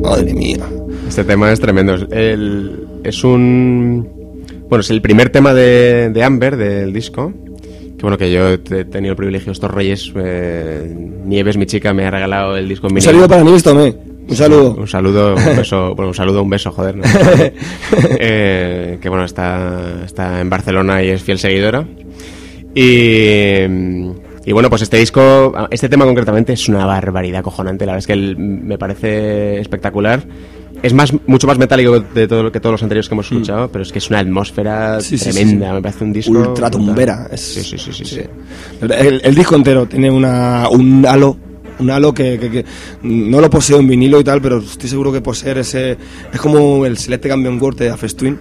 Madre mía. Este tema es tremendo. El, es un. Bueno, es el primer tema de, de Amber del disco. Que bueno, que yo he tenido el privilegio estos reyes. Eh, Nieves, mi chica, me ha regalado el disco en Un saludo para Nieves Tomé. Un saludo. Un saludo, un [laughs] beso, bueno, un saludo, un beso, joder. [laughs] eh, que bueno, está, está en Barcelona y es fiel seguidora. Y, y bueno, pues este disco, este tema concretamente es una barbaridad cojonante. La verdad es que me parece espectacular. Es más, mucho más metálico de todo lo que todos los anteriores que hemos mm. escuchado, pero es que es una atmósfera tremenda. me parece un disco. Ultra tumbera. sí, sí, sí, sí, El, el, disco entero tiene una, un halo un halo que, no lo poseo en vinilo y tal, pero estoy seguro que poseer ese. Es como el Select Cambion Word de Twin,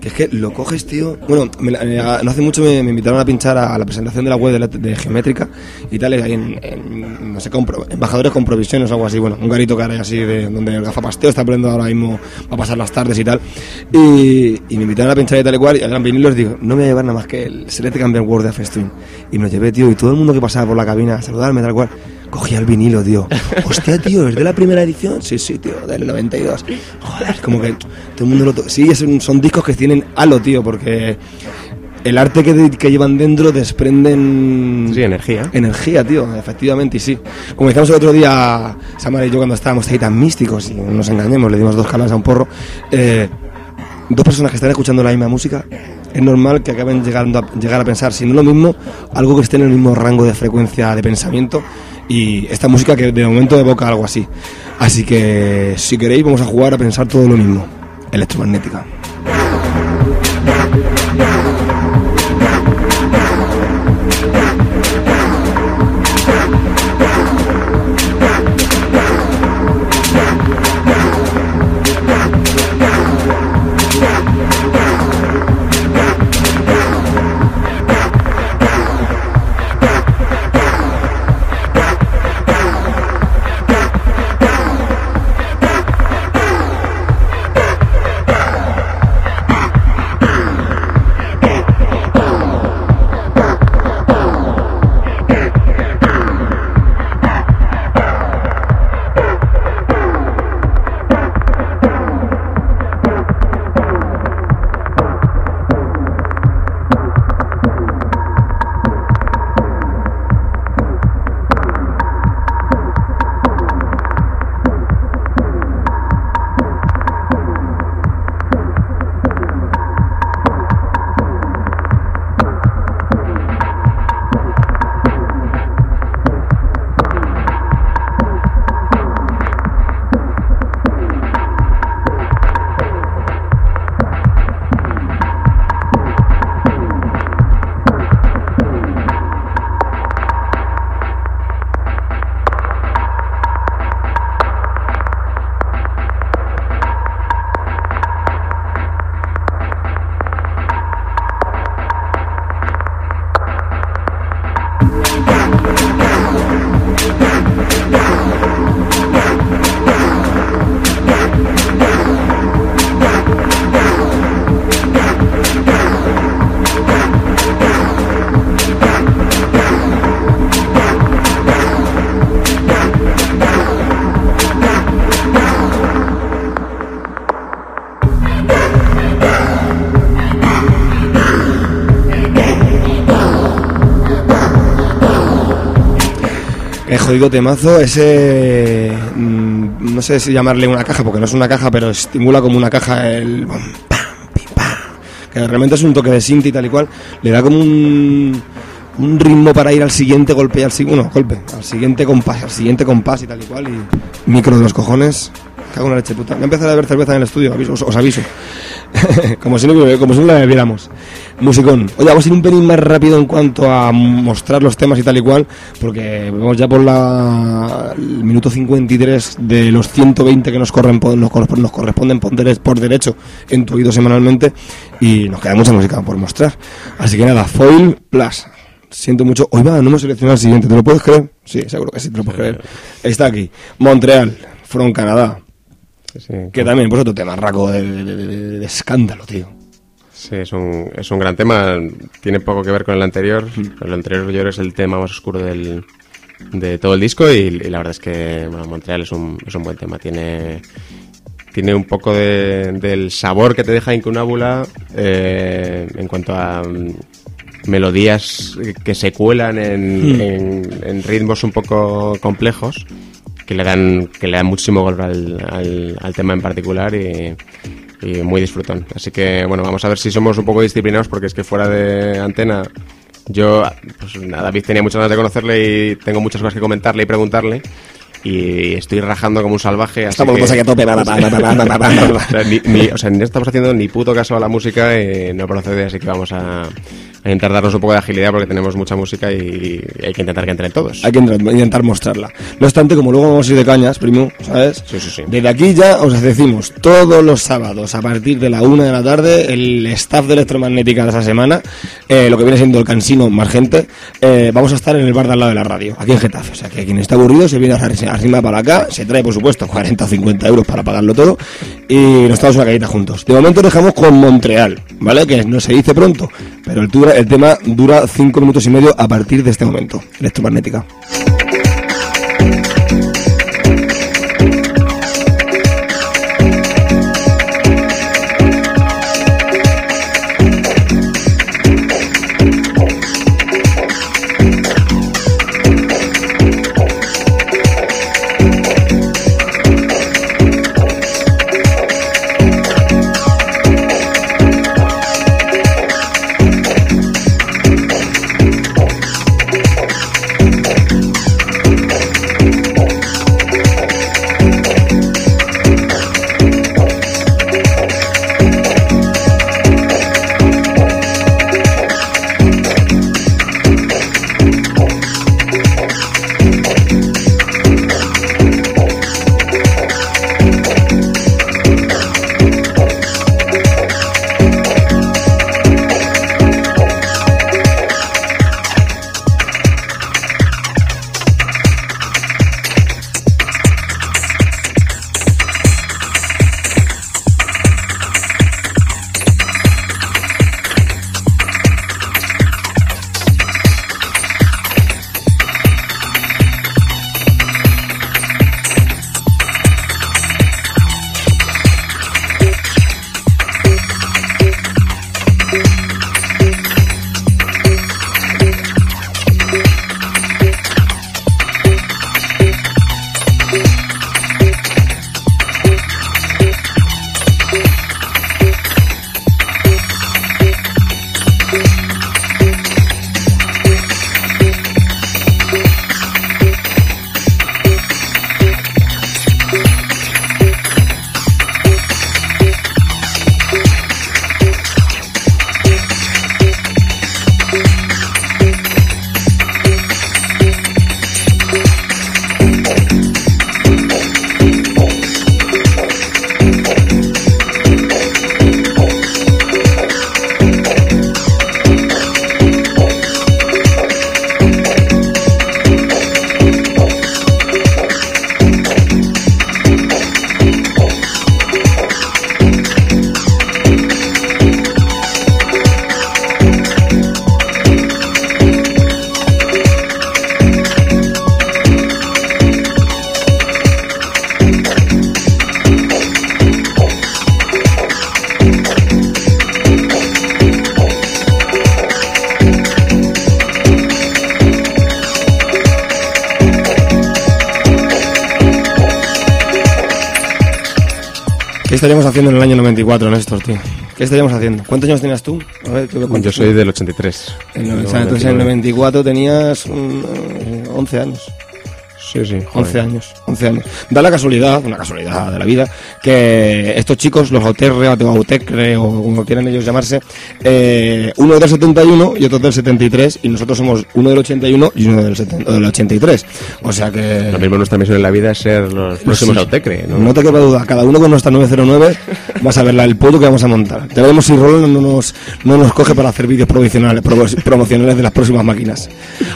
que es que lo coges, tío. Bueno, no hace mucho me, invitaron a pinchar a, la presentación de la web de, Geométrica y tal, ahí en, no sé, embajadores con provisiones o algo así. Bueno, un garito que hay así de donde el gafapasteo está poniendo ahora mismo a pasar las tardes y tal. Y, me invitaron a pinchar y tal y cual, y eran vinilos, digo, no me voy a llevar nada más que el Select Cambion Word de Twin. Y me lo llevé, tío, y todo el mundo que pasaba por la cabina a saludarme, tal cual cogía el vinilo, tío. Hostia, tío, ¿es de la primera edición? Sí, sí, tío, del 92. Joder, como que todo el mundo lo... Sí, son discos que tienen halo, tío, porque el arte que, que, llevan dentro desprenden... Sí, energía. Energía, tío, efectivamente, y sí. Como decíamos el otro día, Samara y yo, cuando estábamos ahí tan místicos, y no nos engañemos, le dimos dos calas a un porro, eh, dos personas que están escuchando la misma música, es normal que acaben llegando a, llegar a pensar, si no lo mismo, algo que esté en el mismo rango de frecuencia de pensamiento y esta música que de momento evoca algo así. Así que si queréis vamos a jugar a pensar todo lo mismo. Electromagnética. Jodido temazo, ese. mm, no sé si llamarle una caja, porque no es una caja, pero estimula como una caja el. bom, pam, pim, pam, que realmente es un toque de synth y tal y cual. Le da como un. Un ritmo para ir al siguiente golpe y al siguiente. Golpe, al siguiente compás, al siguiente compás y tal y cual. Y micro de los cojones. Cago en la leche puta. Me empieza a beber cerveza en el estudio, aviso- os aviso. [laughs] como, si no, como si no la bebiéramos. Musicón. Oye, vamos a ir un pelín más rápido en cuanto a mostrar los temas y tal y cual, porque vamos ya por la, el minuto 53 de los 120 que nos, corren, nos, nos corresponden por derecho en tu oído semanalmente y nos queda mucha música por mostrar. Así que nada, Foil Plus. Siento mucho. Hoy va, no hemos seleccionado el siguiente, ¿te lo puedes creer? Sí, seguro que sí, te lo puedes creer. Está aquí. Montreal, from Canadá. Sí, Que también, pues otro tema, raco de, de- de- de- de escándalo, tío. Sí, es un, es un gran tema. Tiene poco que ver con el anterior. El anterior yo es el tema más oscuro del, de todo el disco y, y la verdad es que bueno, Montreal es un, es un buen tema. Tiene, tiene un poco de- del sabor que te deja Incunábula eh, en cuanto a mm, melodías que se cuelan en, en- en ritmos un poco complejos que le dan, que le dan muchísimo valor al, al, al tema en particular y, y muy disfrutón. Así que bueno, vamos a ver si somos un poco disciplinados porque es que fuera de antena yo, pues a David tenía muchas ganas de conocerle y tengo muchas cosas que comentarle y preguntarle. Y estoy rajando como un salvaje. Estamos así que, a o sea, no estamos haciendo ni puto caso a la música, eh, no procede, así que vamos a, a intentar darnos un poco de agilidad porque tenemos mucha música y hay que intentar que entren todos. Hay que entrar- intentar mostrarla. No obstante, como luego vamos a ir de cañas, primo, ¿sabes? Sí, sí, sí. Desde aquí ya os decimos, todos los sábados a partir de la una de la tarde, el staff de electromagnética de esa semana, eh, lo que viene siendo el cansino más gente, eh, vamos a estar en el bar de al lado de la radio, aquí en Getafe. O sea, que quien está aburrido se viene a arriba para acá, se trae, por supuesto, 40 o 50 euros para pagarlo todo y nos damos una juntos. De momento dejamos con Montreal, ¿vale? Que no se dice pronto, pero el, dura- el tema dura 5 minutos y medio a partir de este momento. Electromagnética. Estaríamos haciendo en el año 94, Néstor, tío? ¿Qué estaríamos haciendo? ¿Cuántos años tenías tú? A ver, Yo soy del 83. En, o sea, entonces en el 94 tenías 11 eh, años. Sí, sí. 11 años, 11 años. Da la casualidad, una casualidad de la vida, que estos chicos, los Auterre o como quieran ellos llamarse, eh, uno del 71 y otro del 73 y nosotros somos uno del 81 y uno del, 70, del 83. O sea que... Lo mismo nuestra misión en la vida es ser los próximos Autecre, ¿no? No te quepa duda, cada uno con nuestra 909 [laughs] vas a ver el puto que vamos a montar. Te veremos si Roland no nos, no nos coge para hacer vídeos promocionales, promocionales de las próximas máquinas.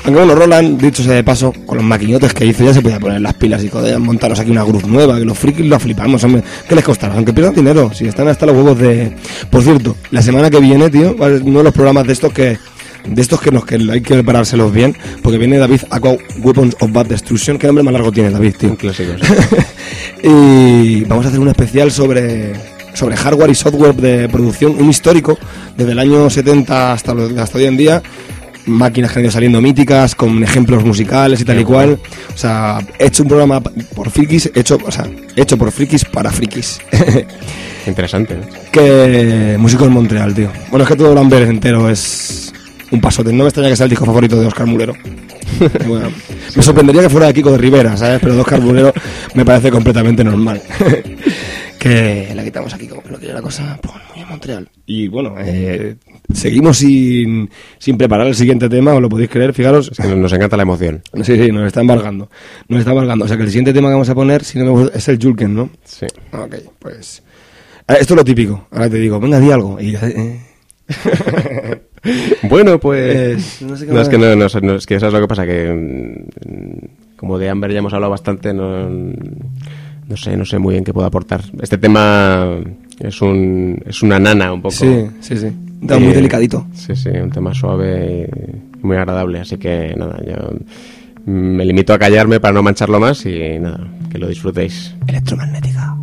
Aunque bueno, Roland, dicho sea de paso, con los maquinotes que hizo ya se podía poner las pilas y poder montaros aquí una cruz nueva, que los frikis lo flipamos, hombre. ¿Qué les costará? Aunque pierdan dinero, si están hasta los huevos de... Por cierto, la semana que viene, tío, uno de los programas de estos que de estos que nos que hay que preparárselos bien, porque viene David Aqua Weapons of Bad Destruction. ¿Qué nombre más largo tiene David, tío? Clásicos. [laughs] y vamos a hacer un especial sobre sobre hardware y software de producción, un histórico desde el año 70 hasta, hasta hoy en día, máquinas que han ido saliendo míticas, con ejemplos musicales y tal y cual. O sea, he hecho un programa por frikis, hecho, o sea, hecho por frikis para frikis. Interesante. Que músico en Montreal, tío. Bueno, es que todo Lambert entero es un pasote. No me extraña que sea el disco favorito de Oscar Mulero. [laughs] me sorprendería que fuera de Kiko de Rivera, ¿sabes? Pero de Oscar Mulero me parece completamente normal. [laughs] que la quitamos aquí como que no quiere la cosa. Montreal. Y bueno, eh, seguimos sin, sin preparar el siguiente tema, os lo podéis creer, fijaros. Es que nos encanta la emoción. Sí, sí, nos está embargando. Nos está embargando. O sea que el siguiente tema que vamos a poner, si no es el Julken, ¿no? Sí. Ok, pues. Eh, esto es lo típico. Ahora te digo, venga, di algo. Y, eh. [laughs] bueno, pues. no, sé qué es que no, no, es que eso es lo que pasa, que. Mm, como de Amber ya hemos hablado bastante, no. No sé, no sé muy bien qué puedo aportar. Este tema es un es una nana un poco. Sí, sí, sí muy eh, delicadito. Sí, sí, un tema suave y muy agradable. Así que nada, yo me limito a callarme para no mancharlo más y nada, que lo disfrutéis. Electromagnética.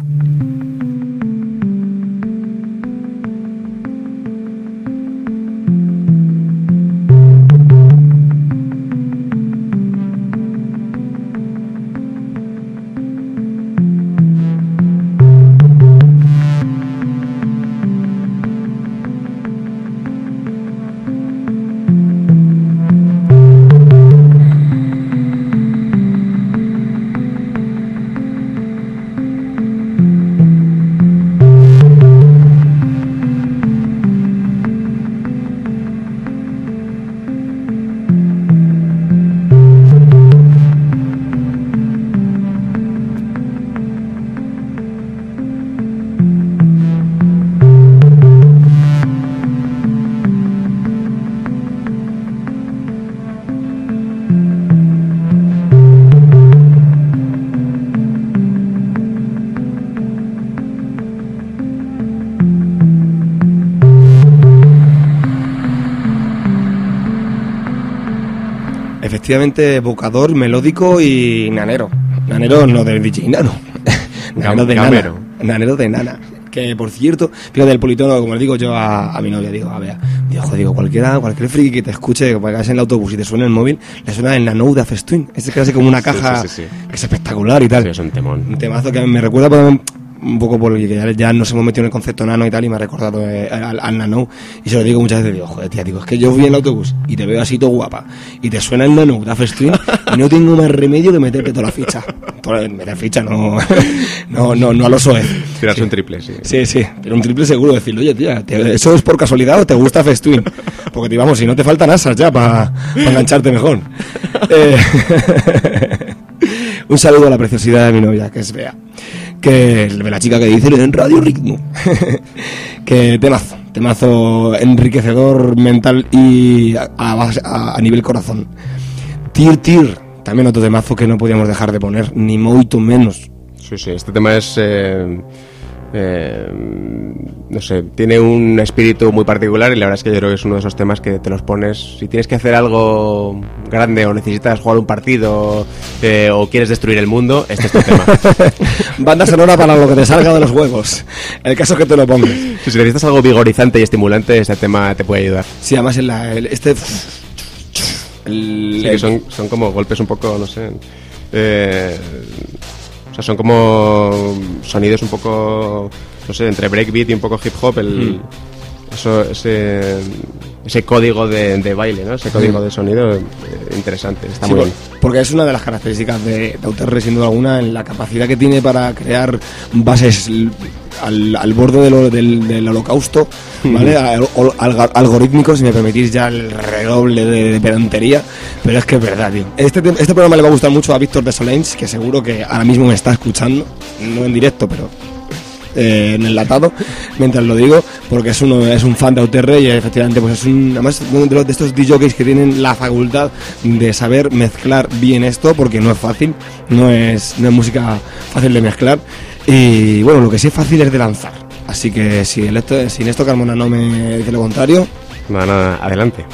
Efectivamente evocador, melódico y nanero. Nanero no [laughs] de DJ Nano. nanero de nana. Nanero de nana. Que por cierto, fíjate, el politono, como le digo yo a, mi novia, digo, a ver, digo, digo, cualquiera, cualquier friki que te escuche, que vayas en el autobús y te suene el móvil, le suena el Nano de. Este es casi como una caja que es espectacular y tal. es un temón. Un temazo que me recuerda, un poco porque ya, ya, nos hemos metido en el concepto nano y tal, y me ha recordado eh, al, nano. Y se lo digo muchas veces, digo, joder, tía, digo, es que yo fui en el autobús y te veo así todo guapa, y te suena el nano da festín, y no tengo más remedio que meterte toda la ficha. Toda, meter ficha, no, [laughs] no, no, no a los OE. Tirarse un triple, sí. Sí, sí, pero un triple seguro, decirlo, oye, tía, ¿eso es por casualidad o te gusta Festuin? Porque, te vamos, si no te faltan asas ya para engancharte mejor. Eh, [laughs] un saludo a la preciosidad de mi novia, que es Bea que la chica que dice en Radio Ritmo. [laughs] que temazo, temazo enriquecedor mental y a, a, nivel corazón. Tir Tir, también otro temazo que no podíamos dejar de poner, ni mucho menos. Sí, sí, este tema es... Eh, eh, no sé, tiene un espíritu muy particular y la verdad es que yo creo que es uno de esos temas que te los pones si tienes que hacer algo grande o necesitas jugar un partido eh, o quieres destruir el mundo, este es tu tema. [laughs] Banda sonora para lo que te salga de los huevos. El caso es que te lo pongas. Si necesitas algo vigorizante y estimulante, este tema te puede ayudar. Sí, además en la, este... son, son como golpes un poco, no sé... Eh, o sea, son como sonidos un poco no sé, entre breakbeat y un poco hip hop, el, Mm. Eso, ese, ese código de, de baile, ¿no? Ese código de sonido eh, interesante, está Sí, muy bien. porque es una de las características de, Outerre, sin duda alguna, en la capacidad que tiene para crear bases al, al borde de lo- del, del holocausto, ¿vale? Al- al- algorítmicos, si me permitís ya el redoble de, de pedantería, pero es que es verdad, tío. Este, te- este programa le va a gustar mucho a Víctor de Solens, que seguro que ahora mismo me está escuchando, no en directo, pero eh, en enlatado mientras lo digo porque es uno es un fan de Outerre y efectivamente pues es un además uno de, los, de estos DJs que tienen la facultad de saber mezclar bien esto porque no es fácil no es no es música fácil de mezclar y bueno lo que sí es fácil es de lanzar así que si el si Néstor Carmona no me dice lo contrario Nada, nada, adelante.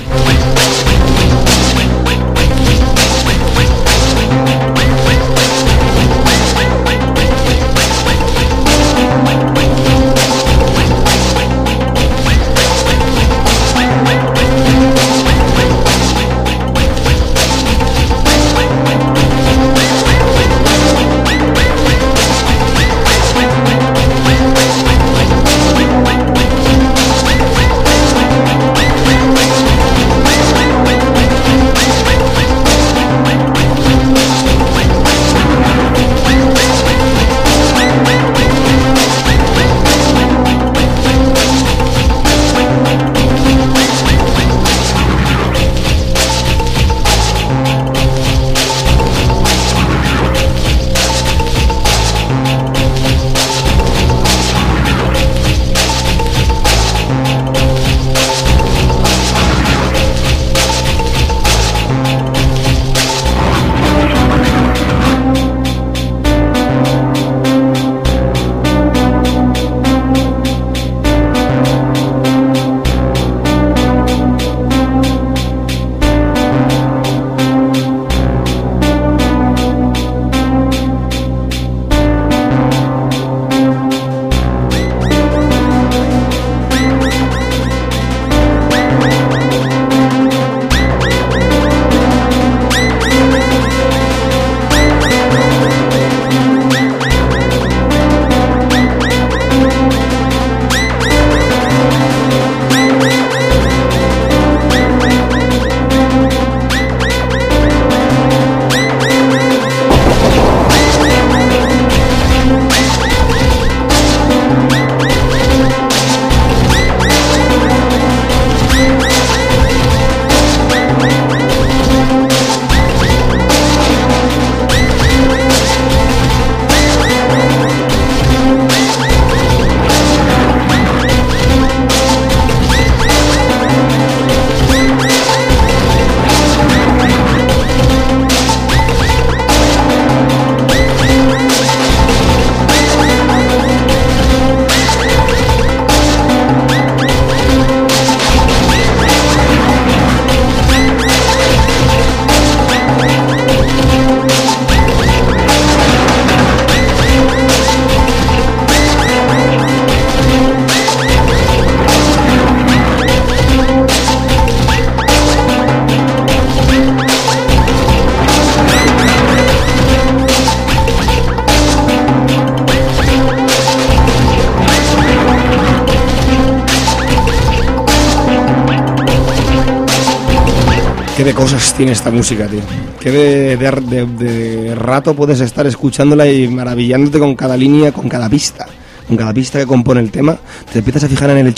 Rato puedes estar escuchándola y maravillándote con cada línea con cada pista con cada pista que compone el tema te empiezas a fijar en el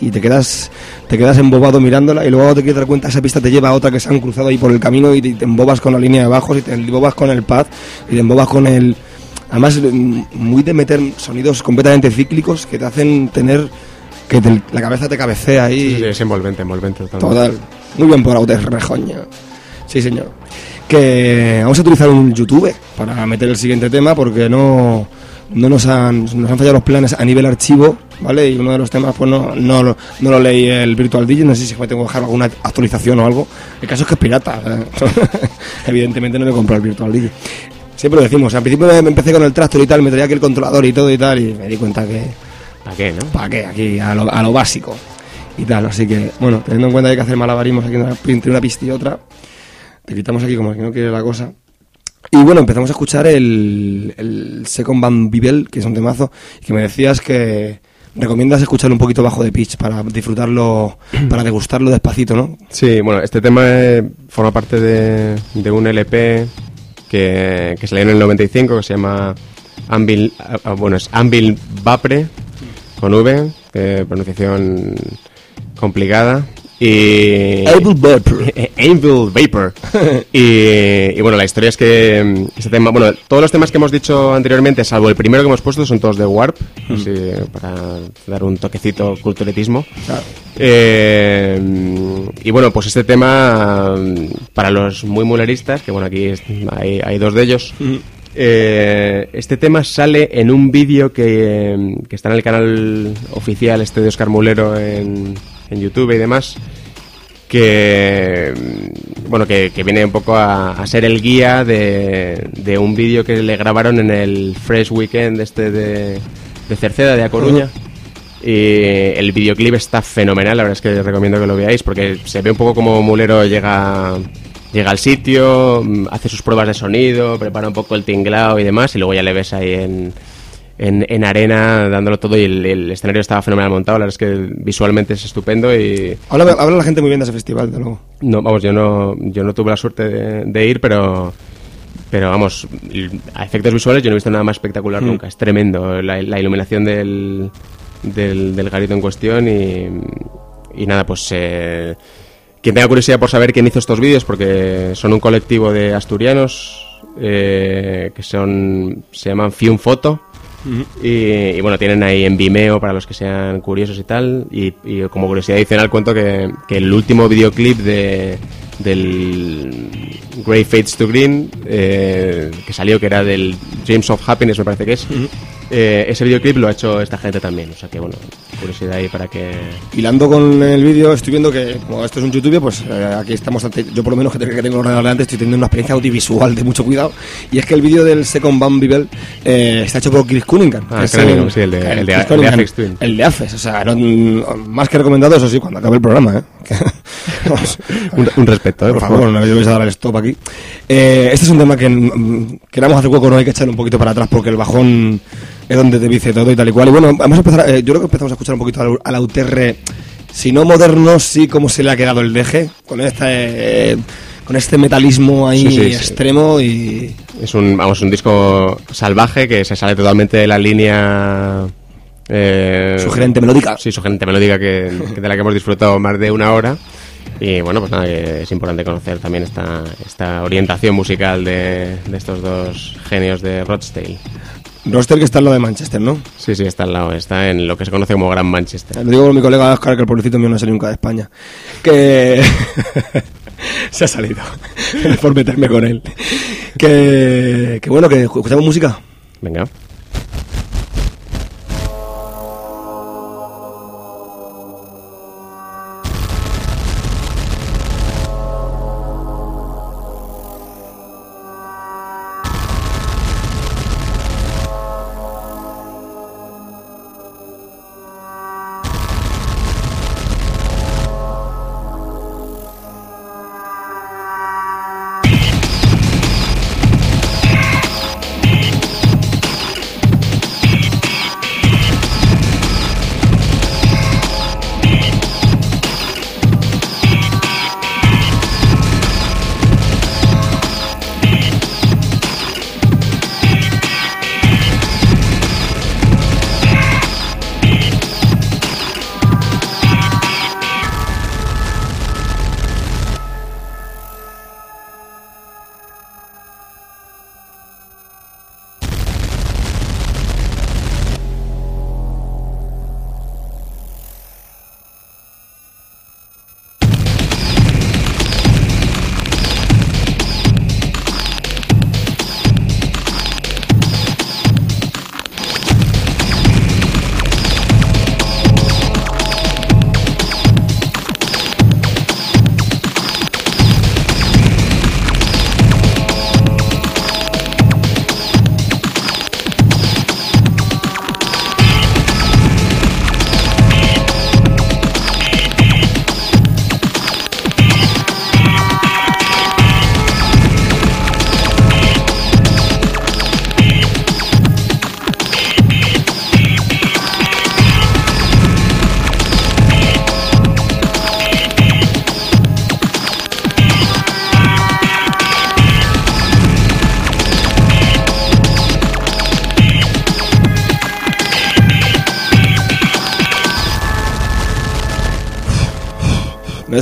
y te quedas te quedas embobado mirándola y luego te quieres dar cuenta esa pista te lleva a otra que se han cruzado ahí por el camino y te, embobas con la línea de bajos y te embobas con el pad y te embobas con el además muy de meter sonidos completamente cíclicos que te hacen tener que te- la cabeza te cabecea ahí Sí, sí, es envolvente, envolvente. totalmente. Total. Muy bien por Autes Rejoña. Sí, señor. Que vamos a utilizar un YouTube para meter el siguiente tema porque no, no nos, han, nos han fallado los planes a nivel archivo, ¿vale? Y uno de los temas pues no, no, no lo leí el Virtual DJ, no sé si me tengo que dejar alguna actualización o algo. El caso es que es pirata. ¿eh? [laughs] Evidentemente no me compré el Virtual DJ. Siempre lo decimos, al principio me empecé con el tractor y tal, me traía aquí el controlador y todo y tal, y me di cuenta que, ¿Para qué, no? ¿Para qué? Aquí, a lo, a lo básico. Y tal, así que, bueno, teniendo en cuenta que hay que hacer malabarismos aquí entre una pista y otra, te quitamos aquí como que no quiere la cosa. Y bueno, empezamos a escuchar el, el Second Band Bibel, que es un temazo, que me decías que recomiendas escucharlo un poquito bajo de pitch para disfrutarlo, [clears throat] para degustarlo despacito, ¿no? Sí, bueno, este tema eh, forma parte de, de un LP que, que salió en el 95 que se llama Anvil, ah, ah, bueno, es Anvil Vapre con V, eh, pronunciación complicada. Y. Able Vapor. [laughs] Anvil Vapor. [laughs] y, y bueno, la historia es que mm, este tema, bueno, todos los temas que hemos dicho anteriormente, salvo el primero que hemos puesto, son todos de Warp, así, para dar un toquecito culturetismo. Eh, y bueno, pues este tema, mm, para los muy muleristas, que bueno, aquí hay, hay dos de ellos, eh, este tema sale en un vídeo que, que está en el canal oficial este de Oscar Mulero en, en YouTube y demás que bueno que, que viene un poco a, a ser el guía de, de un vídeo que le grabaron en el Fresh Weekend este de, de Cerceda de A Coruña. Y el videoclip está fenomenal la verdad es que recomiendo que lo veáis porque se ve un poco como Mulero llega llega al sitio hace sus pruebas de sonido prepara un poco el tinglao y demás y luego ya le ves ahí en en, en arena dándolo todo y el, el escenario estaba fenomenal montado la verdad es que visualmente es estupendo y Habla, habla la gente muy bien de ese festival, de luego. no, vamos, yo no, yo no tuve la suerte de, de ir, pero, pero vamos, a efectos visuales yo no he visto nada más espectacular nunca. Es tremendo la, la iluminación del, del, del garito en cuestión y, y nada, pues eh, quien tenga curiosidad por saber quién hizo estos vídeos, porque son un colectivo de asturianos eh, que son se llaman Fium Y, bueno, tienen ahí en Vimeo para los que sean curiosos y tal. Y, y como curiosidad adicional cuento que, el último videoclip de, del Grey Fades to Green, eh, que salió, que era del Dreams of Happiness, me parece que es, eh, ese videoclip lo ha hecho esta gente también. O sea que bueno, curiosidad ahí para que... Hilando con el vídeo, estoy viendo que, como esto es un YouTube, pues eh, aquí estamos, yo por lo menos que, te- que tengo el ordenador delante, estoy teniendo una experiencia audiovisual de mucho cuidado. Y es que el vídeo del Second Band Bibel eh, está hecho por Chris Cunningham. Ah, es sí, el de- el el de Twin. El de o sea, no- mm, más que recomendado, eso sí, cuando acabe el programa, ¿eh? [laughs] Un, un respeto, ¿eh? Por favor, no me vais a dar el stop aquí. Eh, este es un tema que mm, queramos hacer hueco, no hay que echarle un poquito para atrás porque el bajón es donde te dice todo y tal y cual. Y bueno, vamos a empezar, eh, yo creo que empezamos a escuchar un poquito al, al UTR, si no moderno, sí cómo se le ha quedado el deje, con este, con este metalismo ahí Sí, sí, sí. extremo y... Es un, vamos, un disco salvaje que se sale totalmente de la línea... eh, Sugerente melódica. Sí, sugerente melódica que, que de la que hemos disfrutado más de una hora. Y bueno, pues nada, que es importante conocer también esta, esta orientación musical de, de estos dos genios de Rochdale. Roster que está en lo de Manchester, ¿no? Sí, sí, está al lado, está en lo que se conoce como Gran Manchester. Lo digo con mi colega Oscar, que el pobrecito mío no ha salido nunca de España. Que. [laughs] se ha salido. [laughs] por meterme con él. Que. Que bueno, que escuchamos música. Venga.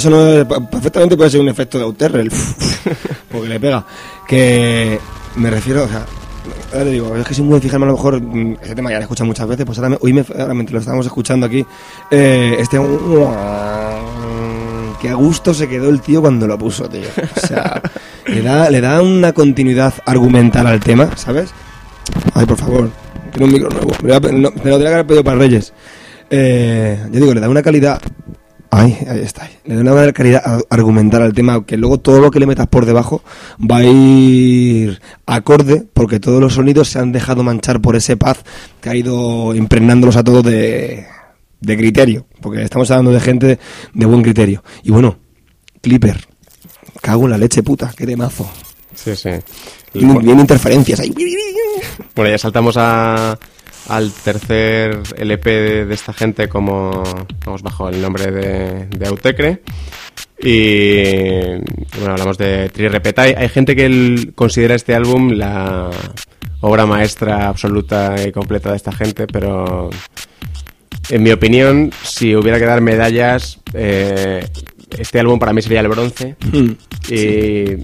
Eso no perfectamente puede ser un efecto de Outerre, el [laughs] porque le pega. Que me refiero, o sea, ahora te digo, es que si muy fijarme a lo mejor, mm, ese tema ya lo he escuchado muchas veces, pues ahora, me- hoy me, ahora mientras lo estábamos escuchando aquí, eh, este... Qué a gusto se quedó el tío cuando lo puso, tío. O sea, le da, le da una continuidad argumental al tema, ¿sabes? Ay, por favor, quiero un micro nuevo. Me, lo no, me lo tenía que haber pedido para Reyes. Eh, yo digo, le da una calidad. Ay, ahí está. Le da una calidad a- argumental al tema, que luego todo lo que le metas por debajo va a ir acorde, porque todos los sonidos se han dejado manchar por ese paz que ha ido impregnándolos a todos de, de criterio, porque estamos hablando de gente de buen criterio. Y bueno, Clipper, cago en la leche puta, qué temazo. Sí, sí. Bien interferencias ahí. Bueno, ya saltamos a, al tercer LP de, esta gente como vamos bajo el nombre de, de Autecre. Y bueno, hablamos de Tri Repetai. Hay gente que considera este álbum la obra maestra absoluta y completa de esta gente, pero en mi opinión, si hubiera que dar medallas, eh, este álbum para mí sería el bronce. Mm. Y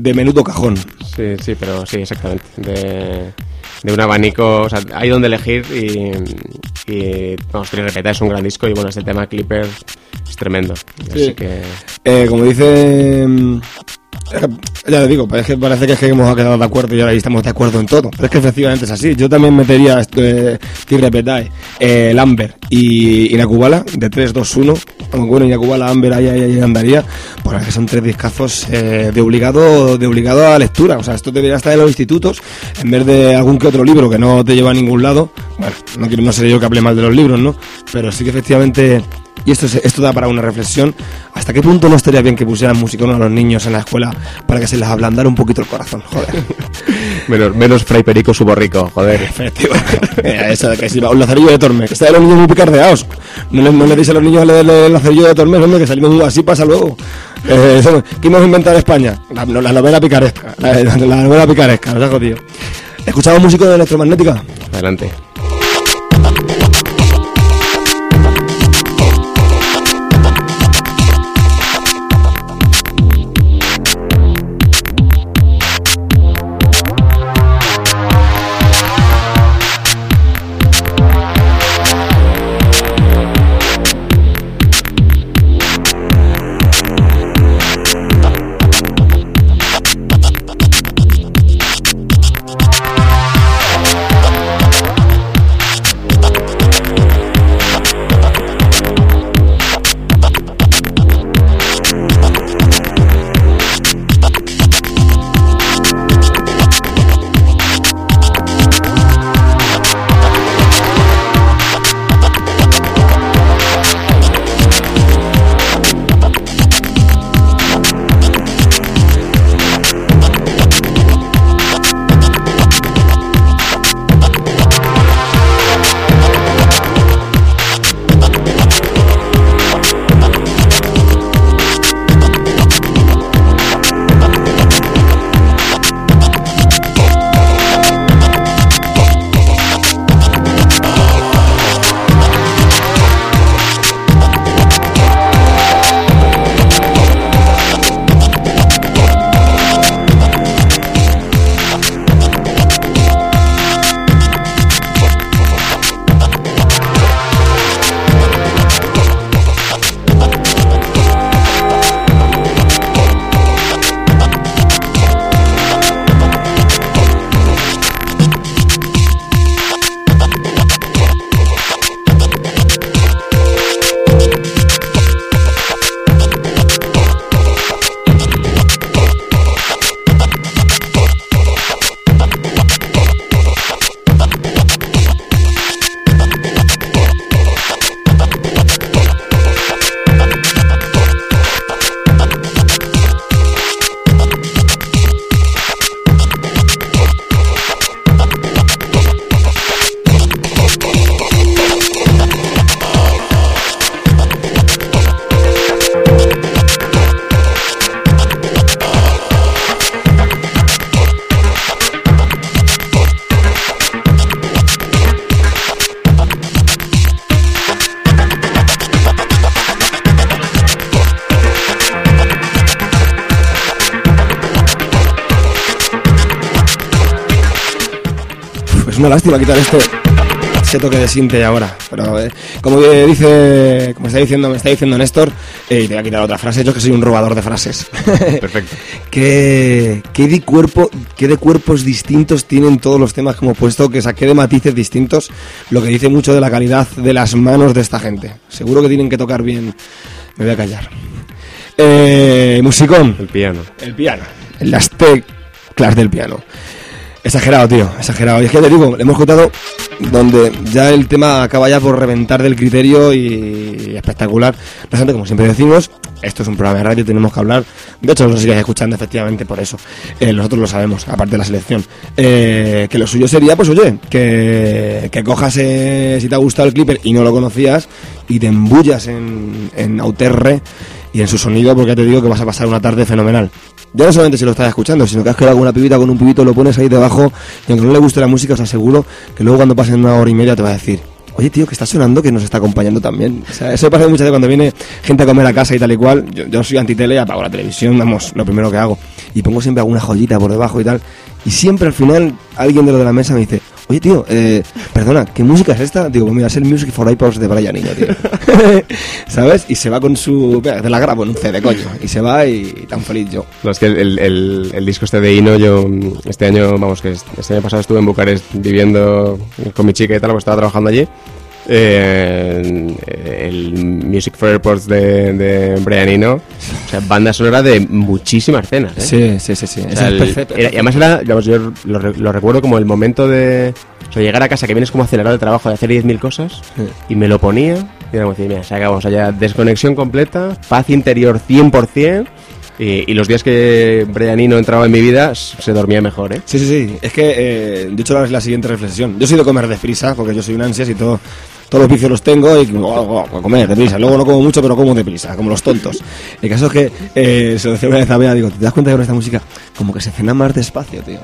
De menudo cajón. Sí, sí, pero sí, exactamente. De, de un abanico, o sea, hay donde elegir y, y vamos, Tri Repeta es un gran disco y bueno, este tema Clipper es tremendo. Así que Eh, como dice. Eh, Ya le digo, parece que, parece que es que hemos quedado de acuerdo y ahora estamos de acuerdo en todo. Pero es que efectivamente es así. Yo también metería esto de Tirrepetai, eh, Lambert y Inacubala de 3, 2, 1. Aunque bueno, Inacubala, Amber ahí, ahí, ahí andaría. Porque son tres discazos eh, de obligado de obligado a lectura. O sea, esto debería estar en los institutos en vez de algún que otro libro que no te lleva a ningún lado. Bueno, no, no seré yo que hable mal de los libros, ¿no? Pero sí que efectivamente y esto, es- esto da para una reflexión. ¿Hasta qué punto no estaría bien que pusieran musicón a los niños en la escuela para que se les ablandara un poquito el corazón? Joder. [laughs] menos, menos Fray Perico subo rico, joder. [laughs] Eh, Eso de que si va un lazarillo de Tormes. Que está de los niños muy picardeados. No le, no le deis a los niños el, el- lazarillo de Tormes, hombre, que salimos así pasa luego. Eh, eso, ¿Qué hemos inventado en España? La, no, la novela picaresca. La, la- la novela picaresca, os hago tío. ¿Escuchamos músico de electromagnética? Adelante. Lástima quitar este ese toque de sinte ahora. Pero eh, como dice, como está diciendo, me está diciendo Néstor, eh, y te voy a quitar otra frase, yo que soy un robador de frases. Perfecto. [laughs] ¿Qué, qué de cuerpo, qué de cuerpos distintos tienen todos los temas que hemos puesto, que saqué de matices distintos, lo que dice mucho de la calidad de las manos de esta gente. Seguro que tienen que tocar bien. Me voy a callar. Eh, musicón. El piano. El piano. Las teclas del piano. Exagerado, tío, exagerado. Y es que te digo, le hemos contado donde ya el tema acaba ya por reventar del criterio y espectacular. Realmente, como siempre decimos, esto es un programa de radio, tenemos que hablar. De hecho, lo sigues escuchando efectivamente por eso. Eh, nosotros lo sabemos, aparte de la selección. Eh, que lo suyo sería, pues oye, que, que cojas, eh, si te ha gustado el Clipper y no lo conocías, y te embullas en, en Auterre y en su sonido, porque ya te digo que vas a pasar una tarde fenomenal. Ya no solamente si lo estás escuchando, sino que has quedado con una pibita con un pibito, lo pones ahí debajo, y aunque no le guste la música, os aseguro que luego cuando pasen una hora y media te va a decir, oye tío, que está sonando, que nos está acompañando también. O sea, eso pasa muchas veces cuando viene gente a comer a casa y tal y cual. Yo, soy antitele, apago la televisión, vamos, lo primero que hago. Y pongo siempre alguna joyita por debajo y tal. Y siempre al final alguien de lo de la mesa me dice, oye tío, eh, perdona, ¿qué música es esta? Digo, pues mira, es el Music for iPods de Brian Eno, tío. [laughs] ¿Sabes? Y se va con su... Te la grabo en un CD, coño. Y se va y tan feliz yo. No, es que el, el- el- disco este de Ino, yo este año, vamos, que este año pasado estuve en Bucarest viviendo con mi chica y tal, porque estaba trabajando allí. Eh, el Music for Airports de, de Brian Eno, o sea, banda sonora de muchísimas cenas. ¿eh? Sí, sí, sí, sí. O sea, es el- perfecto. era- y además era, digamos, yo lo, re- lo recuerdo como el momento de o sea, llegar a casa que vienes como acelerado de trabajo de hacer 10.000 cosas Sí. y me lo ponía y era como decir, mira, se acabamos allá, desconexión completa, paz interior 100% y, y los días que Brian Eno entraba en mi vida se dormía mejor, ¿eh? Sí, sí, sí. Es que, eh, de hecho, la, la siguiente reflexión. Yo soy de comer deprisa, porque yo soy un ansias y todo, todos los vicios los tengo y oh, oh, oh, comer deprisa. Luego no como mucho, pero como deprisa, como los tontos. El caso es que, eh, se lo decía una vez a Bea, digo, ¿te das cuenta que con esta música como que se cena más despacio, tío?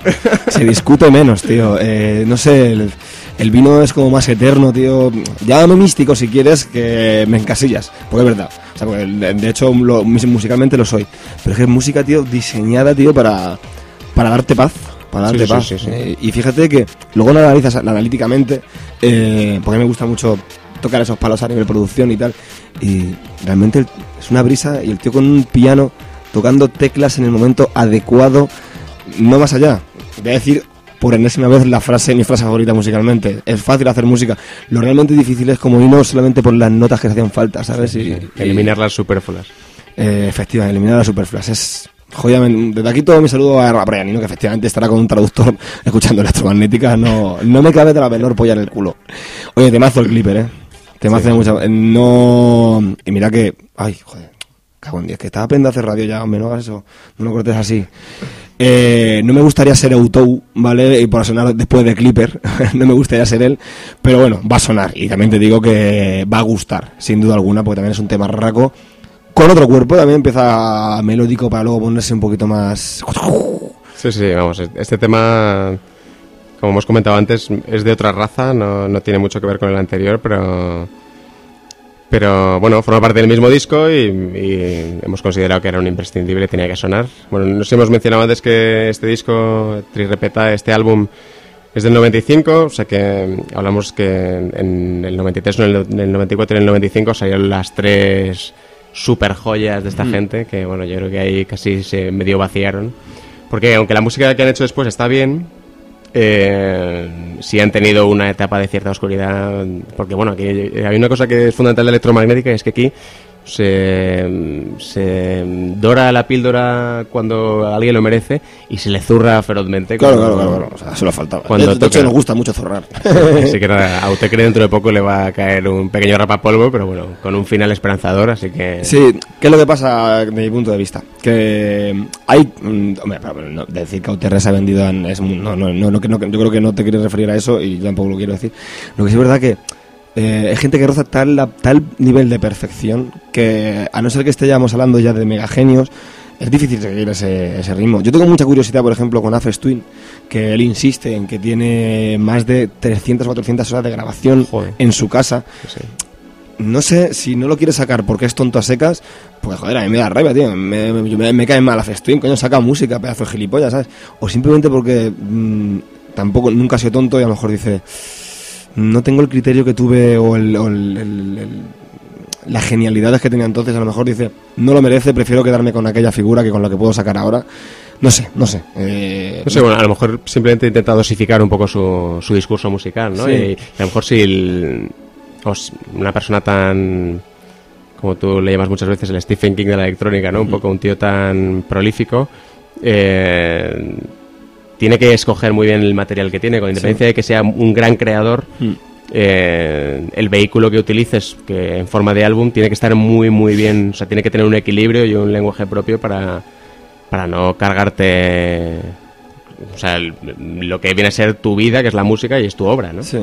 Se discute menos, tío. Eh, no sé, el, vino es como más eterno, tío. Llámame místico si quieres, que me encasillas. Porque es verdad. De hecho, musicalmente lo soy. Pero es que es música, tío, diseñada, tío, para, para darte paz. Para darte sí, sí, sí. Eh, y fíjate que luego lo analizas analíticamente, eh, porque me gusta mucho tocar esos palos a nivel producción y tal. Y realmente es una brisa y el tío con un piano tocando teclas en el momento adecuado, no más allá. Voy a decir por enésima vez la frase, mi frase favorita musicalmente. Es fácil hacer música. Lo realmente difícil es como irnos solamente por las notas que se hacían falta, ¿sabes? Y, y- Eliminar las superfluas. eh, efectivamente, eliminar las superfluas. Es. Joya, men- desde aquí todo mi saludo a Brian Eno, que efectivamente estará con un traductor [laughs] escuchando electromagnética. No, no me cabe de la menor polla en el culo. Oye, temazo el clipper, ¿eh? Temazo de mucha. eh, No. Y mira que. Ay, joder. Cago en 10, que estaba aprendiendo a hacer radio ya, hombre, no hagas eso. No lo cortes así. Eh, no me gustaría ser Autou, ¿vale? Y por sonar después de Clipper, [laughs] no me gustaría ser él, pero bueno, va a sonar. Y también te digo que va a gustar, sin duda alguna, porque también es un tema raco. Con otro cuerpo también empieza melódico para luego ponerse un poquito más. Sí, sí, vamos, este tema, como hemos comentado antes, es de otra raza, no, no tiene mucho que ver con el anterior, pero... Pero bueno, forma parte del mismo disco y, hemos considerado que era un imprescindible, tenía que sonar. Bueno, nos hemos mencionado antes que este disco, Trirepeta, este álbum es del 95, o sea que hablamos que en el 93, en el, en el 94 y en el 95 salieron las tres super joyas de esta gente, que bueno, yo creo que ahí casi se medio vaciaron. Porque aunque la música que han hecho después está bien, eh, sí han tenido una etapa de cierta oscuridad. Porque bueno, aquí hay una cosa que es fundamental de electromagnética, y es que aquí se, se dora la píldora cuando alguien lo merece y se le zurra ferozmente. Claro, cuando- claro, claro, claro. O sea, se lo faltaba. Cuando de, de hecho, nos gusta mucho zorrar. [laughs] Así que nada, a usted cree dentro de poco le va a caer un pequeño rapapolvo, pero bueno, con un final esperanzador, así que... Sí, ¿qué es lo que pasa desde mi punto de vista? Que hay. mm, Hombre, pero, no, decir que Auterre se ha vendido en- es. No, no, no, yo creo que no te quieres referir a eso y yo tampoco lo quiero decir. Lo que sí es verdad que. Eh, hay gente que roza tal, tal nivel de perfección que, a no ser que estemos hablando ya de megagenios, es difícil seguir ese, ese ritmo. Yo tengo mucha curiosidad, por ejemplo, con Afes Twin, que él insiste en que tiene más de 300 o 400 horas de grabación Joder. en su casa sí. no sé si no lo quiere sacar porque es tonto a secas, pues joder, a mí me da rabia, tío. Me, me, me- me cae mal a Festuín, coño, saca música, pedazo de gilipollas, ¿sabes? O simplemente porque mm, tampoco, nunca ha sido tonto y a lo mejor dice, no tengo el criterio que tuve o, el, o el- el- el- las genialidades que tenía entonces, a lo mejor dice, no lo merece, prefiero quedarme con aquella figura que con lo que puedo sacar ahora. No sé, no sé. eh, No sé, bueno, a lo mejor simplemente intenta dosificar un poco su, su discurso musical, ¿no? Sí. Y, a lo mejor si el- os- una persona tan, como tú le llamas muchas veces, el Stephen King de la electrónica, ¿no? Un poco un tío tan prolífico, eh, tiene que escoger muy bien el material que tiene, con independencia de que sea un gran creador. Mm. eh, el vehículo que utilices que en forma de álbum tiene que estar muy muy bien o sea tiene que tener un equilibrio y un lenguaje propio para para no cargarte o sea, el- lo que viene a ser tu vida, que es la música y es tu obra, ¿no? Sí.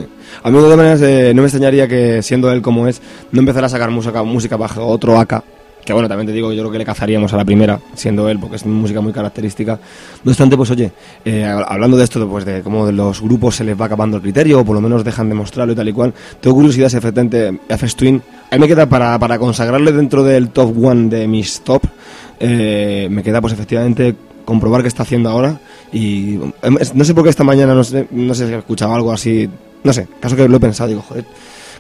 A mí de todas maneras eh, no me extrañaría que siendo él como es, no empezara a sacar música, música bajo otro AK. Que bueno, también te digo, yo creo que le cazaríamos a la primera, siendo él, porque es música muy característica. No obstante, pues oye, eh, hablando de esto, pues de cómo los grupos se les va acabando el criterio, o por lo menos dejan de mostrarlo y tal y cual, tengo curiosidad si efectivamente FS Twin, a mí me queda para, para consagrarle dentro del top one de mis top, eh, me queda pues efectivamente comprobar qué está haciendo ahora y em, no sé por qué esta mañana no sé, no sé si he escuchado algo así no sé caso que lo he pensado digo joder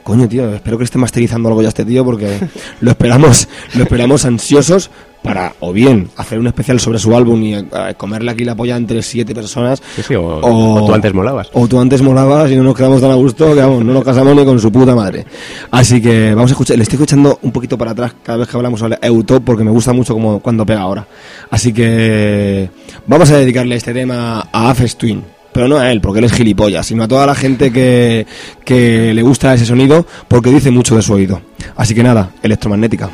coño tío espero que esté masterizando algo ya este tío porque [laughs] lo esperamos lo esperamos ansiosos para o bien hacer un especial sobre su álbum y eh, comerle aquí la polla entre siete personas Sí, sí, o, o tú antes molabas. o tú antes molabas y no nos quedamos tan a gusto que vamos, no nos casamos ni con su puta madre. Así que vamos a escuchar, le estoy escuchando un poquito para atrás cada vez que hablamos sobre Eutop porque me gusta mucho como cuando pega ahora. Así que vamos a dedicarle este tema a Afes Twin. Pero no a él, porque él es gilipollas, sino a toda la gente que, que le gusta ese sonido, porque dice mucho de su oído. Así que nada, electromagnética.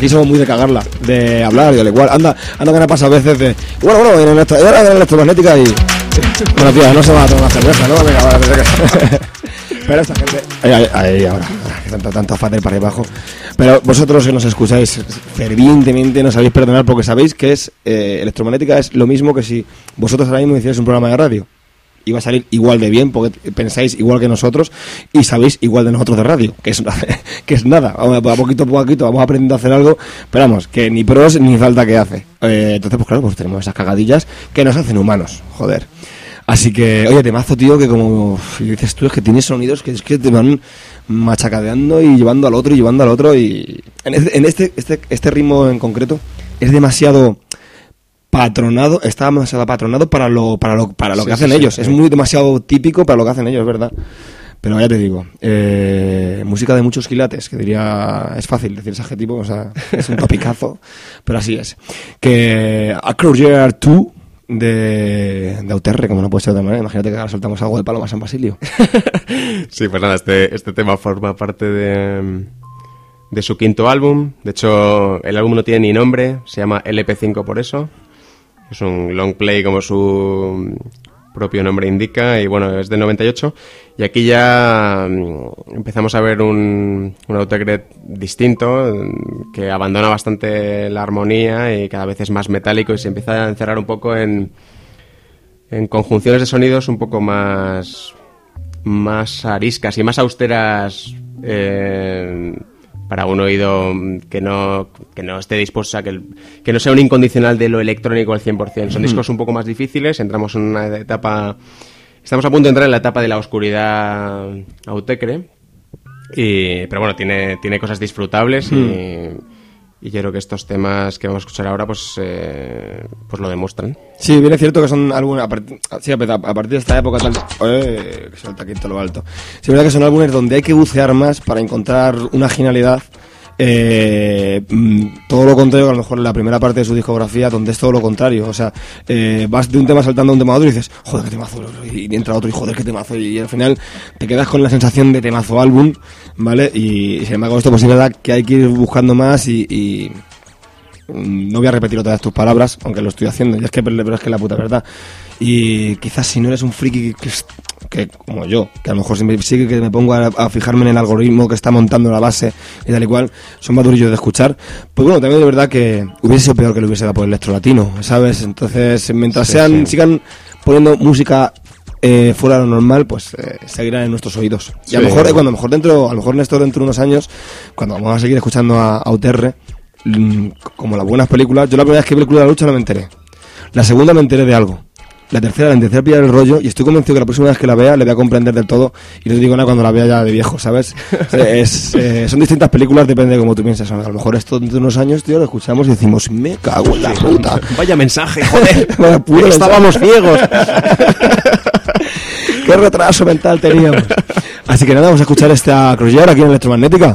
Aquí somos muy de cagarla, de hablar y al igual. Anda, anda que me ha pasado a veces de, bueno, bueno, en electromagnética y, bueno, tío, no se va a tomar una cerveza, ¿no? Venga, vale, venga. [laughs] Pero esta gente, ahí, ahí, ahí, ahora, que tanto, tanto fader para abajo. Pero vosotros que nos escucháis fervientemente nos sabéis perdonar porque sabéis que es, eh, electromagnética es lo mismo que si vosotros ahora mismo hicierais un programa de radio. iba a salir igual de bien, porque pensáis igual que nosotros y sabéis igual de nosotros de radio, que es, [laughs] que es nada. A poquito a poquito vamos aprendiendo a hacer algo, pero vamos, que ni pros ni falta que hace. Eh, entonces, pues claro, pues tenemos esas cagadillas que nos hacen humanos, joder. Así que, oye, temazo, tío, que como dices tú, es que tienes sonidos que es que te van machacadeando y llevando al otro y llevando al otro y en este, en este, este, este ritmo en concreto es demasiado patronado, está demasiado patronado para lo, para lo, para lo que hacen ellos. Es muy demasiado típico para lo que hacen ellos, ¿verdad? Pero ya te digo, eh, música de muchos quilates, que diría, es fácil decir ese adjetivo, o sea, es un topicazo, [laughs] pero así es. Que A Year 2 de, de Auterre, como no puede ser de otra manera, imagínate que ahora soltamos algo de Paloma San Basilio. [laughs] sí, pues nada, este, este tema forma parte de, de su quinto álbum, de hecho el álbum no tiene ni nombre, se llama LP5 por eso, es un long play como su propio nombre indica y bueno, es de 98 y aquí ya mm, empezamos a ver un, un distinto que abandona bastante la armonía y cada vez es más metálico y se empieza a encerrar un poco en, en conjunciones de sonidos un poco más más ariscas y más austeras eh, para un oído que no, que no esté dispuesto a que, que no sea un incondicional de lo electrónico al 100%. Son discos un poco más difíciles, entramos en una etapa... Estamos a punto de entrar en la etapa de la oscuridad autecre, y, pero bueno, tiene, tiene cosas disfrutables y y yo creo que estos temas que vamos a escuchar ahora pues eh, pues lo demuestran. Sí bien es cierto que son álbumes a, sí, a, partir de esta época tal eh, que todo lo alto. Sí es verdad que son álbumes donde hay que bucear más para encontrar una genialidad eh, mm, todo lo contrario que a lo mejor en la primera parte de su discografía, donde es todo lo contrario. O sea, eh, vas de un tema saltando a un tema a otro y dices, joder, qué temazo, y entra otro y joder, qué temazo, y al final te quedas con la sensación de temazo álbum, ¿vale? Y, sin embargo, esto pues es verdad que hay que ir buscando más y, mm, no voy a repetir otra vez tus palabras, aunque lo estoy haciendo, y es que, pero es que la puta verdad. Y quizás si no eres un friki que, que como yo, que a lo mejor si me, sí que me pongo a, fijarme en el algoritmo que está montando la base y tal y cual, son más durillos de escuchar, pues bueno, también de verdad que hubiese sido peor que lo hubiese dado por el electro latino, ¿sabes? Entonces, mientras sean, sigan poniendo música eh, fuera de lo normal, pues eh, seguirán en nuestros oídos. Y a lo mejor, cuando a lo mejor dentro, a lo mejor Néstor dentro de unos años, cuando vamos a seguir escuchando a, a mm, como las buenas películas, yo la primera vez que vi el Club de la Lucha no me enteré. La segunda me enteré de algo. La tercera, la intenté pillar el rollo y estoy convencido que la próxima vez que la vea le voy a comprender del todo y no te digo nada cuando la vea ya de viejo, ¿sabes? [laughs] es, eh, son distintas películas, depende de cómo tú piensas. A lo mejor esto de unos años, tío, lo escuchamos y decimos, me cago en la puta. [laughs] Vaya mensaje, joder. [laughs] Estábamos ciegos. Qué retraso mental teníamos. Así que nada, vamos a escuchar esta Cruyer aquí en Electromagnética.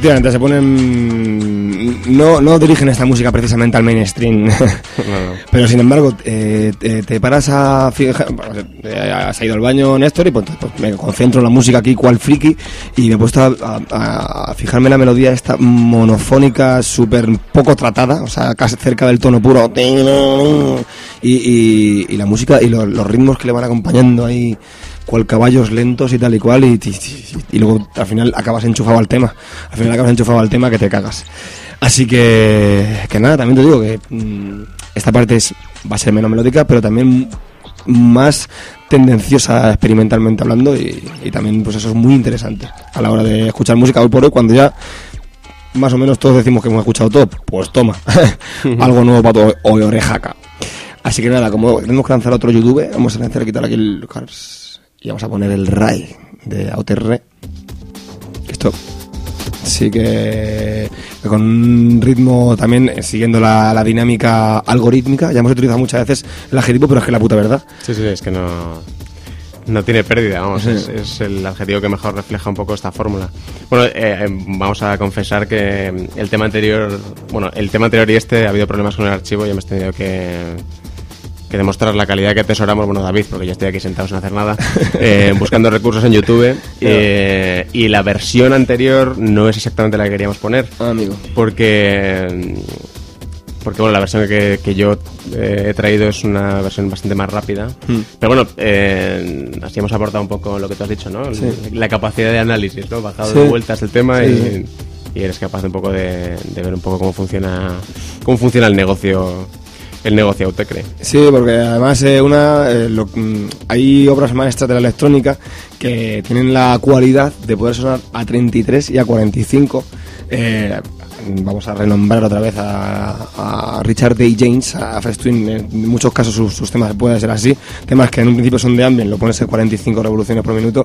Efectivamente, se ponen. No, no dirigen esta música precisamente al mainstream. [laughs] Pero sin embargo, eh, te, paras a fijar. Eh, has ido al baño, Néstor, y pues, pues, me concentro en la música aquí, cual friki, y me he puesto a, fijarme en la melodía esta monofónica, súper poco tratada, o sea, casi cerca del tono puro. Y, la música y los ritmos que le van acompañando ahí cual caballos lentos y tal y cual, y, y, luego al final acabas enchufado al tema. Al final acabas enchufado al tema que te cagas. Así que, que nada, también te digo que mm, esta parte es, va a ser menos melódica, pero también más tendenciosa experimentalmente hablando y, también pues eso es muy interesante a la hora de escuchar música hoy por hoy cuando ya más o menos todos decimos que hemos escuchado todo, pues toma, [laughs] algo nuevo para tu orejaca. Así que nada, como tenemos que lanzar otro YouTube, vamos a lanzar a quitar aquí el y vamos a poner el RAI de Outer Esto sí que con un ritmo también eh, siguiendo la, dinámica algorítmica. Ya hemos utilizado muchas veces el adjetivo, pero es que la puta verdad. Sí, sí, es que no, no tiene pérdida, vamos, [laughs] es, el adjetivo que mejor refleja un poco esta fórmula. Bueno, eh, eh, vamos a confesar que el tema anterior, bueno, el tema anterior y este ha habido problemas con el archivo y hemos tenido que que demostrar la calidad que atesoramos, bueno, David, porque yo estoy aquí sentado sin hacer nada, eh, [laughs] buscando recursos en YouTube. Eh, y la versión anterior no es exactamente la que queríamos poner. Ah, amigo. Porque. Porque bueno, la versión que, que yo eh, he traído es una versión bastante más rápida. Hmm. Pero bueno, así hemos aportado un poco lo que tú has dicho, ¿no? La capacidad de análisis, ¿no? Bajado de vueltas el tema y, y, eres capaz un poco de, de, ver un poco cómo funciona cómo funciona el negocio el negocio, ¿te cree? Sí, porque además eh, una, mm, hay obras maestras de la electrónica que tienen la cualidad de poder sonar a 33 y a 45. Eh, vamos a renombrar otra vez a, Richard Day James, a Festuin, en muchos casos sus, temas pueden ser así, temas que en un principio son de ambient, lo pones en 45 revoluciones por minuto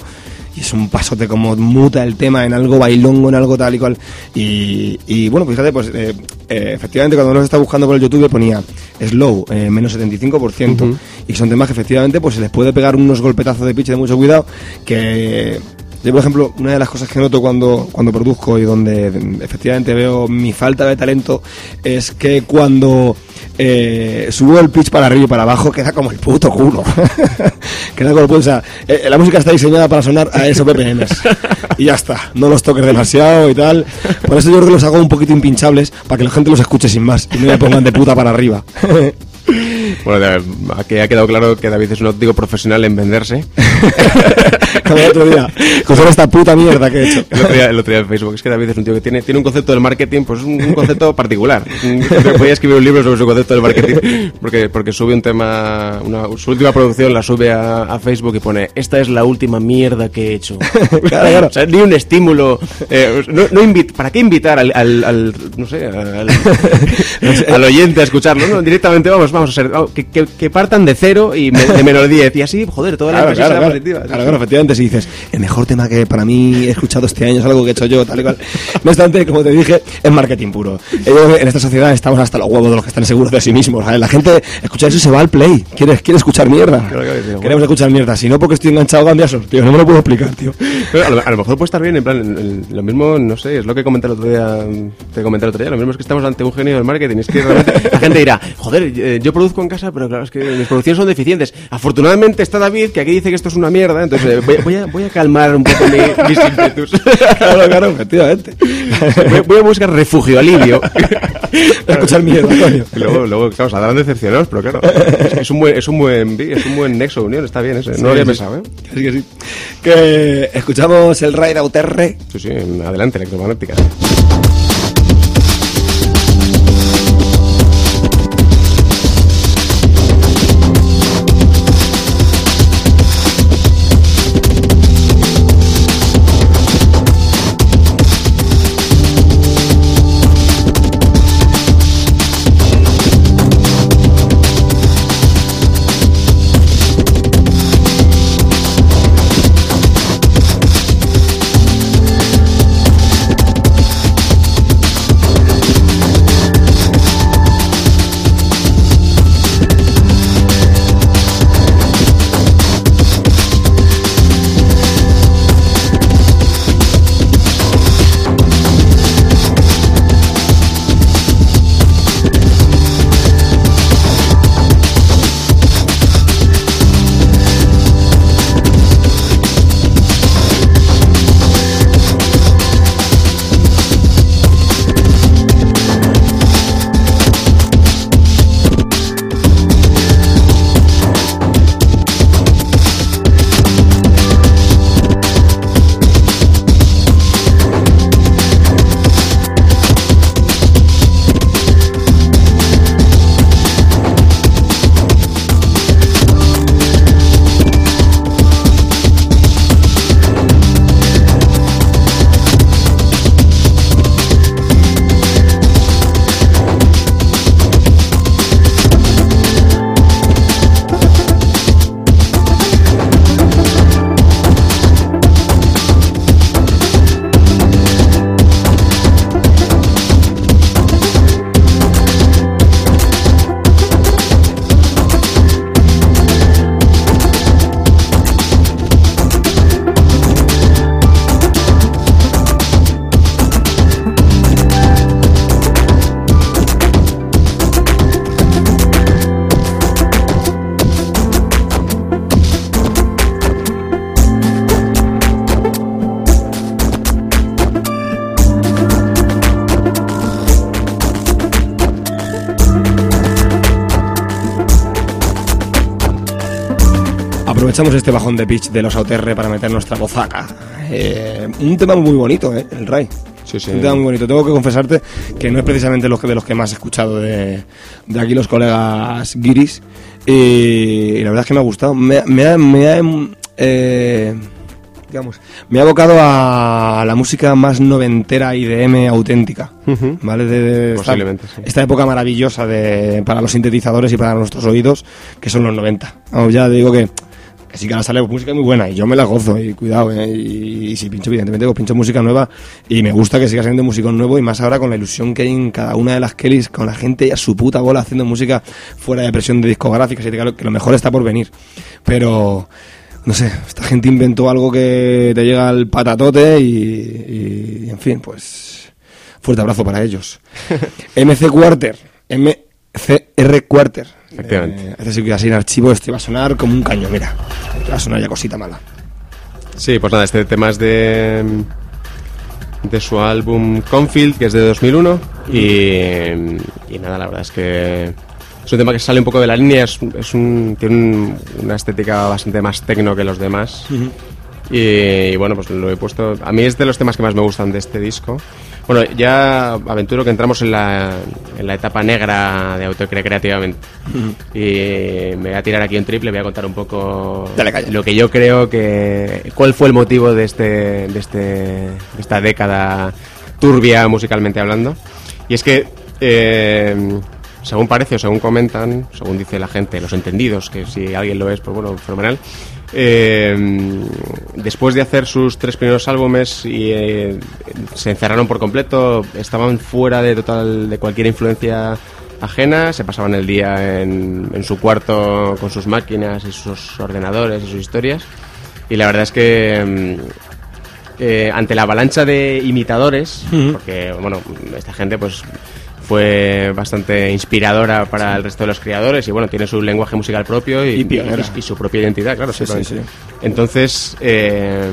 y es un pasote como muta el tema en algo bailongo, en algo tal y cual. Y, bueno, pues fíjate, pues eh, eh, efectivamente cuando uno se está buscando por el YouTube ponía slow, eh, menos 75%, y son temas que efectivamente pues se les puede pegar unos golpetazos de pitch de mucho cuidado que yo, por ejemplo, una de las cosas que noto cuando, cuando produzco y donde efectivamente veo mi falta de talento es que cuando eh, subo el pitch para arriba y para abajo queda como el puto culo. [laughs] queda como el puto. O sea, eh, la música está diseñada para sonar a esos BPMs. y ya está. No los toques demasiado y tal. Por eso yo creo que los hago un poquito impinchables para que la gente los escuche sin más y no me pongan de puta para arriba. [laughs] Bueno, aquí ha quedado claro que David es un óptico profesional en venderse. [laughs] Como el otro día, [laughs] con esta puta mierda que he hecho. El otro, día, en Facebook, es que David es un tío que tiene, tiene un concepto del marketing, pues un, concepto particular. Voy a escribir un libro sobre su concepto del marketing, porque, porque sube un tema, una, su última producción la sube a, Facebook y pone, esta es la última mierda que he hecho. [laughs] claro, claro. O sea, ni un estímulo. Eh, no, ¿Para qué invitar al, al, no sé, al, al, oyente a escucharlo? No, directamente vamos, vamos a ser, que, partan de cero y de menos 10 y así, joder, toda la claro, claro, claro, positiva. Claro, claro, efectivamente, si dices, el mejor tema que para mí he escuchado este año es algo que he hecho yo, tal y cual. No obstante, como te dije, es marketing puro. en esta sociedad estamos hasta los huevos de los que están seguros de sí mismos. La gente escucha eso y se va al play. Quiere, quiere escuchar mierda. Queremos escuchar mierda. Si no, porque estoy enganchado a tío. No me lo puedo explicar, tío. a, lo, mejor puede estar bien, en plan, lo mismo, no sé, es lo que comenté el otro día, te comenté el otro día, lo mismo es que estamos ante un genio del marketing. Es que realmente [laughs] la gente dirá, joder, eh, yo produzco en casa, pero claro, es que mis producciones son deficientes. Afortunadamente está David, que aquí dice que esto es una mierda, entonces eh, voy, a, voy a calmar un poco mi, [laughs] mis ímpetus. claro, claro, efectivamente. Voy, a buscar refugio, alivio. escuchar miedo. Y luego, luego, claro, saldrán decepcionados, pero claro, es, un buen, es un buen, es un buen nexo de unión, está bien ese. No lo había pensado, ¿eh? Sí que sí. Que escuchamos el Ride Auterre. Sí, sí, adelante, electromagnética. Aprovechamos este bajón de pitch de los AUTR para meter nuestra bozaca. Eh, un tema muy bonito, ¿eh? El Ray. Sí, sí. Un tema muy bonito. Tengo que confesarte que no es precisamente los que, de los que más he escuchado de, de aquí los colegas guiris. Y, la verdad es que me ha gustado. Me, me ha, me ha, eh, digamos, me ha abocado a la música más noventera IDM auténtica. ¿vale? De, de esta, Posiblemente, sí. esta época maravillosa de, para los sintetizadores y para nuestros oídos, que son los 90. Vamos, ya digo que, que sí que ahora sale música muy buena y yo me la gozo y cuidado, ¿eh? y, y si pincho, evidentemente, pues pincho música nueva y me gusta que siga saliendo música nuevo y más ahora con la ilusión que hay en cada una de las Kellys, con la gente a su puta bola haciendo música fuera de presión de discográficas y claro, que lo mejor está por venir. Pero no sé, esta gente inventó algo que te llega al patatote y, y, en fin, pues fuerte abrazo para ellos. [laughs] MC Quarter, MCR Quarter. Efectivamente. Eh, este sí que así en archivo, este va a sonar como un caño, mira. Va a sonar ya cosita mala. Sí, pues nada, este tema es de, de su álbum Confield, que es de 2001. Y, y nada, la verdad es que es un tema que sale un poco de la línea, es, es un, tiene un- una estética bastante más tecno que los demás. y, y bueno, pues lo he puesto. A mí es de los temas que más me gustan de este disco. Bueno, ya aventuro que entramos en la, en la etapa negra de Autocre creativamente. Y me voy a tirar aquí un triple, voy a contar un poco lo que yo creo que. ¿Cuál fue el motivo de, este, de, este, de esta década turbia musicalmente hablando? Y es que, eh, según parece o según comentan, según dice la gente, los entendidos, que si alguien lo es, pues bueno, fenomenal. Eh, después de hacer sus tres primeros álbumes y eh, se encerraron por completo, estaban fuera de total de cualquier influencia ajena, se pasaban el día en, en su cuarto con sus máquinas y sus ordenadores y sus historias. Y la verdad es que mm, eh, ante la avalancha de imitadores, porque bueno, esta gente pues fue bastante inspiradora para el resto de los creadores y bueno, tiene su lenguaje musical propio y, Y pionera. y- y su propia identidad, claro. Sí, sí. Entonces, eh,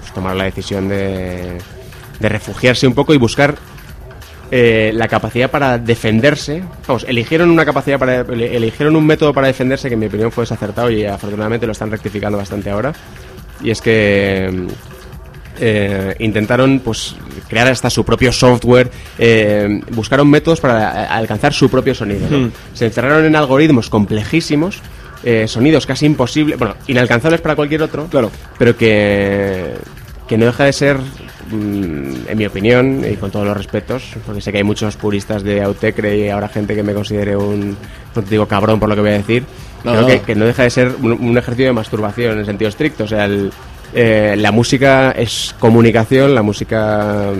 pues, tomaron la decisión de, de refugiarse un poco y buscar eh, la capacidad para defenderse. Vamos, eligieron una capacidad para. Eligieron un método para defenderse que en mi opinión fue desacertado y afortunadamente lo están rectificando bastante ahora. Y es que. Eh, intentaron pues crear hasta su propio software, eh, buscaron métodos para alcanzar su propio sonido. ¿no? Se encerraron en algoritmos complejísimos, eh, sonidos casi imposibles, bueno, inalcanzables para cualquier otro, Claro. pero que, que no deja de ser, mm, en mi opinión, y con todos los respetos, porque sé que hay muchos puristas de Autecre y ahora gente que me considere un, no te digo cabrón por lo que voy a decir, No, creo no. Que, que no deja de ser un, un ejercicio de masturbación en sentido estricto, o sea, el- eh, la música es comunicación, la música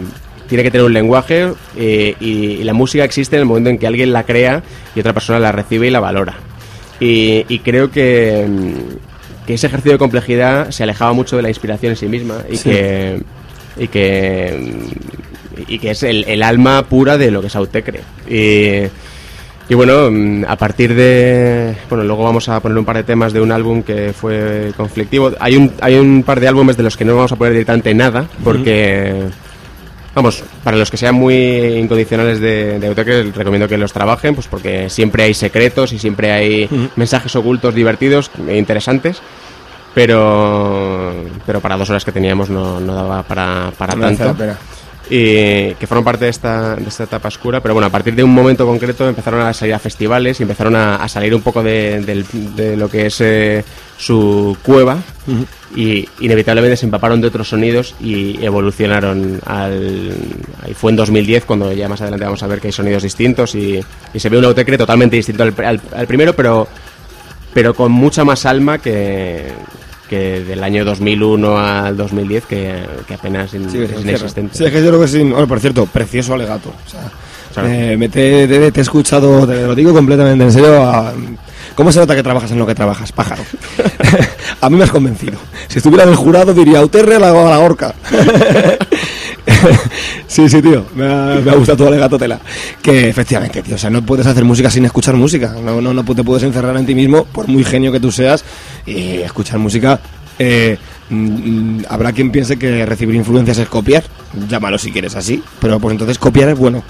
tiene que tener un lenguaje eh, y, y la música existe en el momento en que alguien la crea y otra persona la recibe y la valora. Y, y creo que, mm, que ese ejercicio de complejidad se alejaba mucho de la inspiración en sí misma y Sí. que y que mm, y que es el, el alma pura de lo que es Autecre. Y, y bueno, mm, a partir de. Bueno, luego vamos a poner un par de temas de un álbum que fue conflictivo. Hay un, hay un par de álbumes de los que no vamos a poner directamente nada, porque. Vamos, para los que sean muy incondicionales de, de Autecre, les recomiendo que los trabajen, pues porque siempre hay secretos y siempre hay mensajes ocultos divertidos e interesantes. Pero, pero para dos horas que teníamos no, no daba para, para No tanto la pena. Y que fueron parte de esta, de esta etapa oscura, pero bueno, a partir de un momento concreto empezaron a salir a festivales y empezaron a, salir un poco de, lo que es eh, su cueva y inevitablemente se empaparon de otros sonidos y evolucionaron al... Y fue en 2010 cuando ya más adelante vamos a ver que hay sonidos distintos y, y se ve un Autecre totalmente distinto al, al- al primero, pero, pero con mucha más alma que, que del año 2001 al 2010 que, que apenas in- Sí, es inexistente. Sí, es que yo creo que sí. Bueno, por cierto, precioso alegato. O sea, Claro. eh, me te, te- te he escuchado, te lo digo completamente en serio. a- ¿Cómo se nota que trabajas en lo que trabajas, pájaro? [laughs] [laughs] a mí me has convencido. Si estuviera en el jurado diría, Auterre a la, a la horca. [laughs] [laughs] sí, sí, tío. Me ha, gustado tu alegato tela. Que efectivamente, tío. O sea, no puedes hacer música sin escuchar música. No, no, no te puedes encerrar en ti mismo, por muy genio que tú seas, y escuchar música. eh, mm, habrá quien piense que recibir influencias es copiar. Llámalo si quieres así. Pero pues entonces copiar es bueno.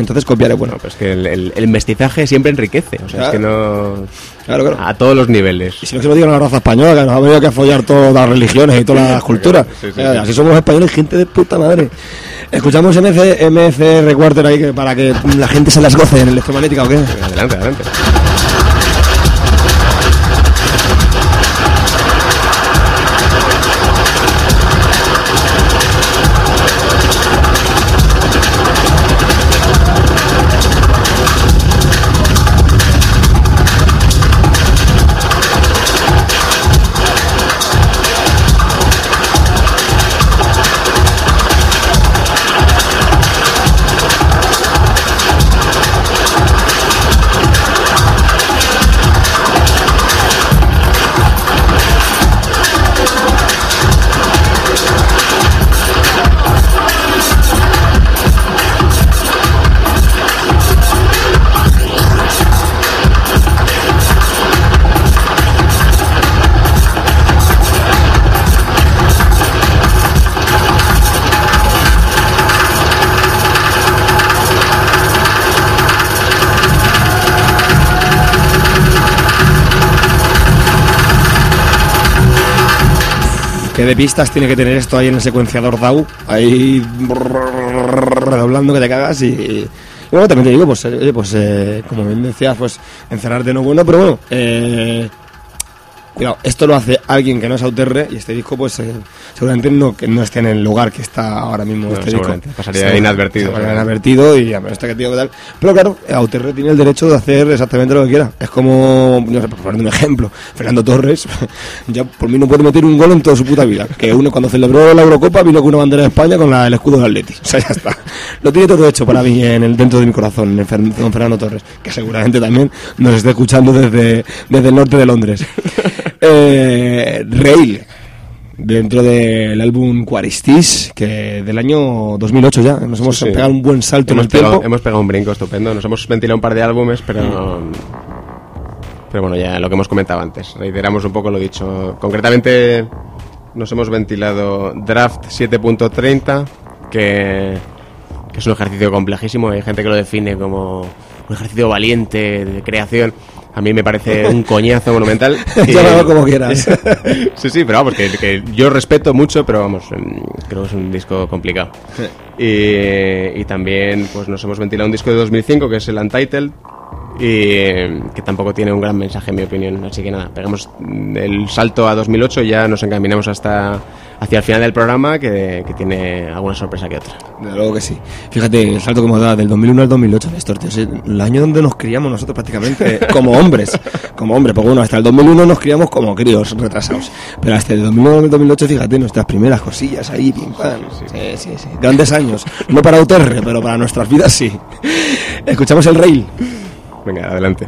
Entonces copiar es bueno. Bueno, pues que el, el- el mestizaje siempre enriquece. O sea, es que no. Claro, claro. A todos los niveles. Y si no se lo digan a la raza española, que nos ha venido que follar todas las religiones y todas las culturas. Sí, sí, Eh, sí. Así somos españoles, gente de puta madre. Escuchamos MC, MCR Quarter ahí que para que la gente se las goce en electromagnética o qué. Adelante, adelante. ¿Qué de pistas tiene que tener esto ahí en el secuenciador DAW? Ahí redoblando que te cagas y... y bueno, también te digo, pues, eh, pues eh, como bien decías, pues encerrarte no bueno, pero bueno, eh, cuidado, esto lo hace alguien que no es Auterre y este disco pues eh, seguramente no, que no esté en el lugar que está ahora mismo No, este disco. pasaría Seguro- inadvertido, pasaría inadvertido y a ver, este que tío que tal. Pero claro, Auterre tiene el derecho de hacer exactamente lo que quiera. Es como, no sé, por poner un ejemplo, Fernando Torres, [laughs] ya por mí no puede meter un gol en toda su puta vida. Que uno cuando celebró la Eurocopa vino con una bandera de España con la- el escudo del Atleti. O sea, ya está. Lo tiene todo hecho para mí en el, dentro de mi corazón, en Fer- don Fernando Torres, que seguramente también nos esté escuchando desde, desde el norte de Londres. Eh, Rail, dentro del álbum Quaristis, que del año 2008 ya, nos hemos Sí, sí. pegado un buen salto Hemos en el tiempo. pegado, hemos pegado un brinco estupendo. Nos hemos ventilado un par de álbumes, pero. Pero bueno, ya lo que hemos comentado antes. Reiteramos un poco lo dicho. Concretamente, nos hemos ventilado Draft 7.30, que, que es un ejercicio complejísimo. Hay gente que lo define como un ejercicio valiente de creación. A mí me parece un [laughs] coñazo monumental. [laughs] Llámalo como quieras. [laughs] sí, sí, pero vamos, que, que yo respeto mucho, pero vamos, em, creo que es un disco complicado. Y, y también pues nos hemos ventilado un disco de 2005 que es el Untitled y em, que tampoco tiene un gran mensaje en mi opinión. Así que nada, pegamos el salto a 2008 y ya nos encaminamos hasta hacia el final del programa que, que tiene alguna sorpresa que otra. Desde luego que sí. Fíjate, el salto que hemos dado del 2001 al 2008, Néstor, tío, es el año donde nos criamos nosotros prácticamente [laughs] como hombres. Como hombres, porque bueno, hasta el 2001 nos criamos como críos retrasados. Pero hasta el 2001 al 2008, fíjate, nuestras primeras cosillas ahí, pim pam. Sí, sí, sí. Grandes años. No para Uterre, pero para nuestras vidas sí. Escuchamos el rail. Venga, adelante.